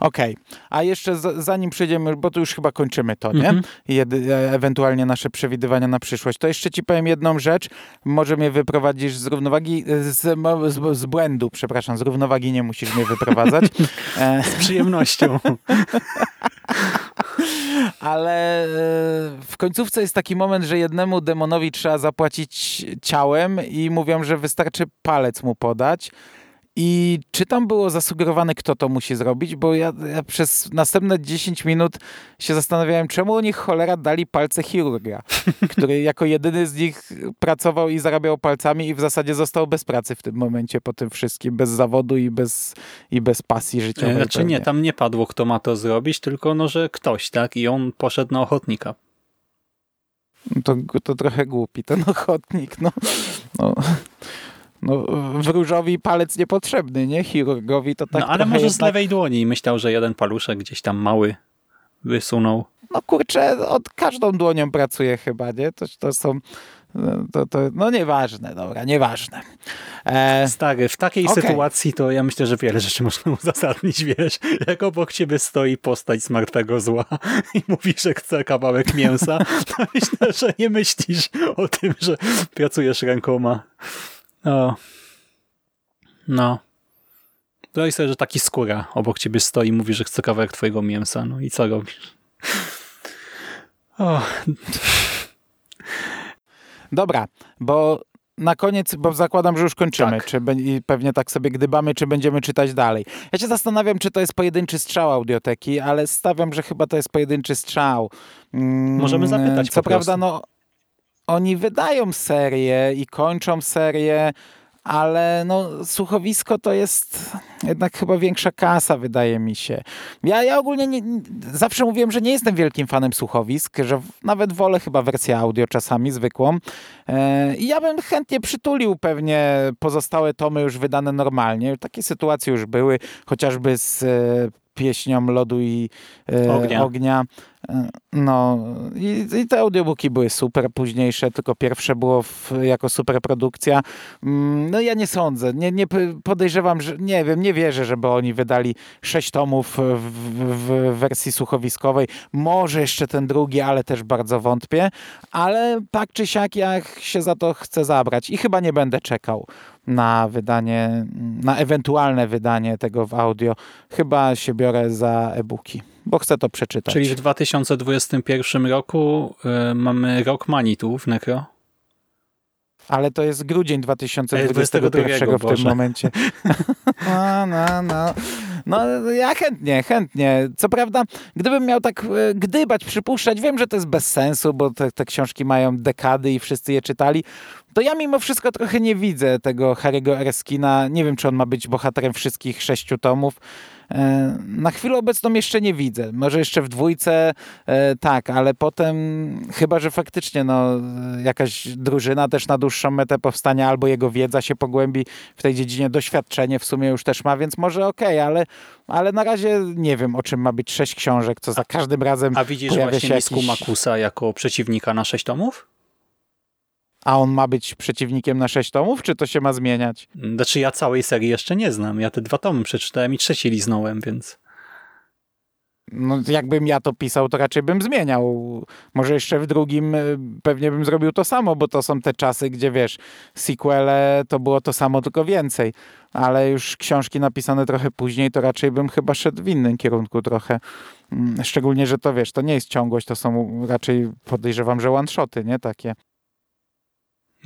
Okej, okay. a jeszcze zanim przejdziemy, bo tu już chyba kończymy to, nie? Mm -hmm. ewentualnie nasze przewidywania na przyszłość, to jeszcze ci powiem jedną rzecz. Może mnie wyprowadzisz z równowagi, z, z, z błędu, przepraszam, z równowagi nie musisz mnie wyprowadzać. (laughs) E, z przyjemnością. (laughs) Ale e, w końcówce jest taki moment, że jednemu demonowi trzeba zapłacić ciałem i mówią, że wystarczy palec mu podać. I czy tam było zasugerowane, kto to musi zrobić? Bo ja, ja, przez następne 10 minut się zastanawiałem, czemu oni cholera dali palce chirurga, (laughs) który jako jedyny z nich pracował i zarabiał palcami i w zasadzie został bez pracy w tym momencie po tym wszystkim, bez zawodu i bez, i bez pasji życiowej. Znaczy nie, tam nie padło, kto ma to zrobić, tylko no, że ktoś, tak? I on poszedł na ochotnika. To, to trochę głupi ten (laughs) ochotnik, no. no. No, wróżowi palec niepotrzebny, nie? Chirurgowi to tak No ale może z lewej dłoni i myślał, że jeden paluszek gdzieś tam mały wysunął. No kurczę, od każdą dłonią pracuje chyba, nie? To, to są... To, to, no nieważne, dobra, nieważne. E... Stary, w takiej okay. sytuacji to ja myślę, że wiele rzeczy można uzasadnić, wiesz, jak obok ciebie stoi postać z martwego zła i mówi, że chce kawałek mięsa, to myślę, że nie myślisz o tym, że pracujesz rękoma. O. No. Daj sobie, że taki skóra obok ciebie stoi i mówi, że chce kawałek twojego mięsa. No i co robisz? O. Dobra, bo na koniec, bo zakładam, że już kończymy, tak. czy i pewnie tak sobie gdybamy, czy będziemy czytać dalej. Ja się zastanawiam, czy to jest pojedynczy strzał audioteki, ale stawiam, że chyba to jest pojedynczy strzał. Mm, Możemy zapytać Co prawda, no oni wydają serię i kończą serię, ale no, słuchowisko to jest jednak chyba większa kasa, wydaje mi się. Ja, ja ogólnie nie, zawsze mówiłem, że nie jestem wielkim fanem słuchowisk, że nawet wolę chyba wersję audio czasami zwykłą. E, I ja bym chętnie przytulił pewnie pozostałe tomy już wydane normalnie. Takie sytuacje już były, chociażby z e, pieśnią lodu i e, ognia. ognia. No i, i, te audiobooki były super, późniejsze, tylko pierwsze było w, jako superprodukcja. Mm, no ja nie sądzę, nie, nie podejrzewam, że nie wiem, nie wierzę, żeby oni wydali sześć tomów w, w, wersji słuchowiskowej. Może jeszcze ten drugi, ale też bardzo wątpię. Ale tak czy siak ja się za to chcę zabrać i chyba nie będę czekał na wydanie, na ewentualne wydanie tego w audio. Chyba się biorę za e-booki bo chcę to przeczytać. Czyli w 2021 roku y, mamy rok Manitu w Necro? Ale to jest grudzień 2021 w tym momencie. (laughs) No, no, no. No ja chętnie, chętnie. Co prawda, gdybym miał tak e, gdybać, przypuszczać, wiem, że to jest bez sensu, bo te, te książki mają dekady i wszyscy je czytali, to ja mimo wszystko trochę nie widzę tego Harry'ego Erskina. Nie wiem, czy on ma być bohaterem wszystkich sześciu tomów. E, na chwilę obecną jeszcze nie widzę. Może jeszcze w dwójce e, tak, ale potem chyba, że faktycznie no, jakaś drużyna też na dłuższą metę powstania albo jego wiedza się pogłębi w tej dziedzinie, doświadczenie w sumie już też ma, więc może okej, okay, ale, ale na razie nie wiem, o czym ma być sześć książek, co za każdym razem A widzisz właśnie Nisku jakiś... Makusa jako przeciwnika na sześć tomów? A on ma być przeciwnikiem na sześć tomów, czy to się ma zmieniać? Znaczy ja całej serii jeszcze nie znam. Ja te dwa tomy przeczytałem i trzeci liznąłem, więc... No, jakbym ja to pisał, to raczej bym zmieniał. Może jeszcze w drugim y, pewnie bym zrobił to samo, bo to są te czasy, gdzie wiesz, sequele to było to samo, tylko więcej. Ale już książki napisane trochę później, to raczej bym chyba szedł w innym kierunku trochę. Mm, szczególnie, że to wiesz, to nie jest ciągłość, to są raczej podejrzewam, że one-shoty, nie? Takie.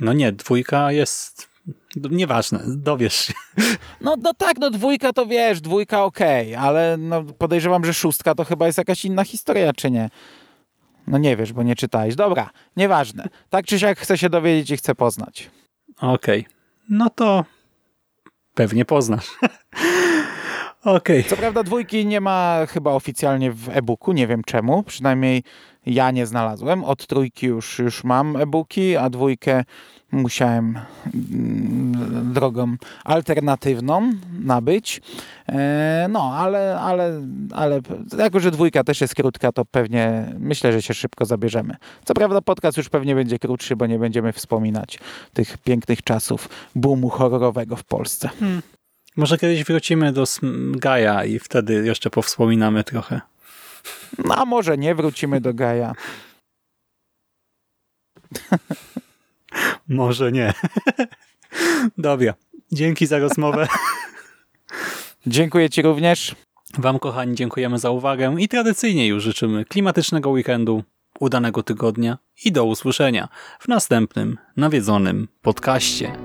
No nie, dwójka jest Nieważne, dowiesz się. (laughs) No, no tak, no dwójka to wiesz, dwójka okej, okay, ale no podejrzewam, że szóstka to chyba jest jakaś inna historia, czy nie? No nie wiesz, bo nie czytałeś. Dobra, nieważne. Tak czy siak chcę się dowiedzieć i chcę poznać. Okej, okay. no to pewnie poznasz. (laughs) Okay. Co prawda dwójki nie ma chyba oficjalnie w e-booku, nie wiem czemu, przynajmniej ja nie znalazłem. Od trójki już, już mam e-booki, a dwójkę musiałem mm, drogą alternatywną nabyć. E, no, ale, ale, ale jako, że dwójka też jest krótka, to pewnie myślę, że się szybko zabierzemy. Co prawda podcast już pewnie będzie krótszy, bo nie będziemy wspominać tych pięknych czasów boomu horrorowego w Polsce. Hmm. Może kiedyś wrócimy do Gaja i wtedy jeszcze powspominamy trochę. No, a może nie wrócimy do Gaja. (laughs) Może nie. (laughs) Dobra. Dzięki za rozmowę. (laughs) Dziękuję Ci również. Wam, kochani, dziękujemy za uwagę i tradycyjnie już życzymy klimatycznego weekendu, udanego tygodnia i do usłyszenia w następnym nawiedzonym podcaście.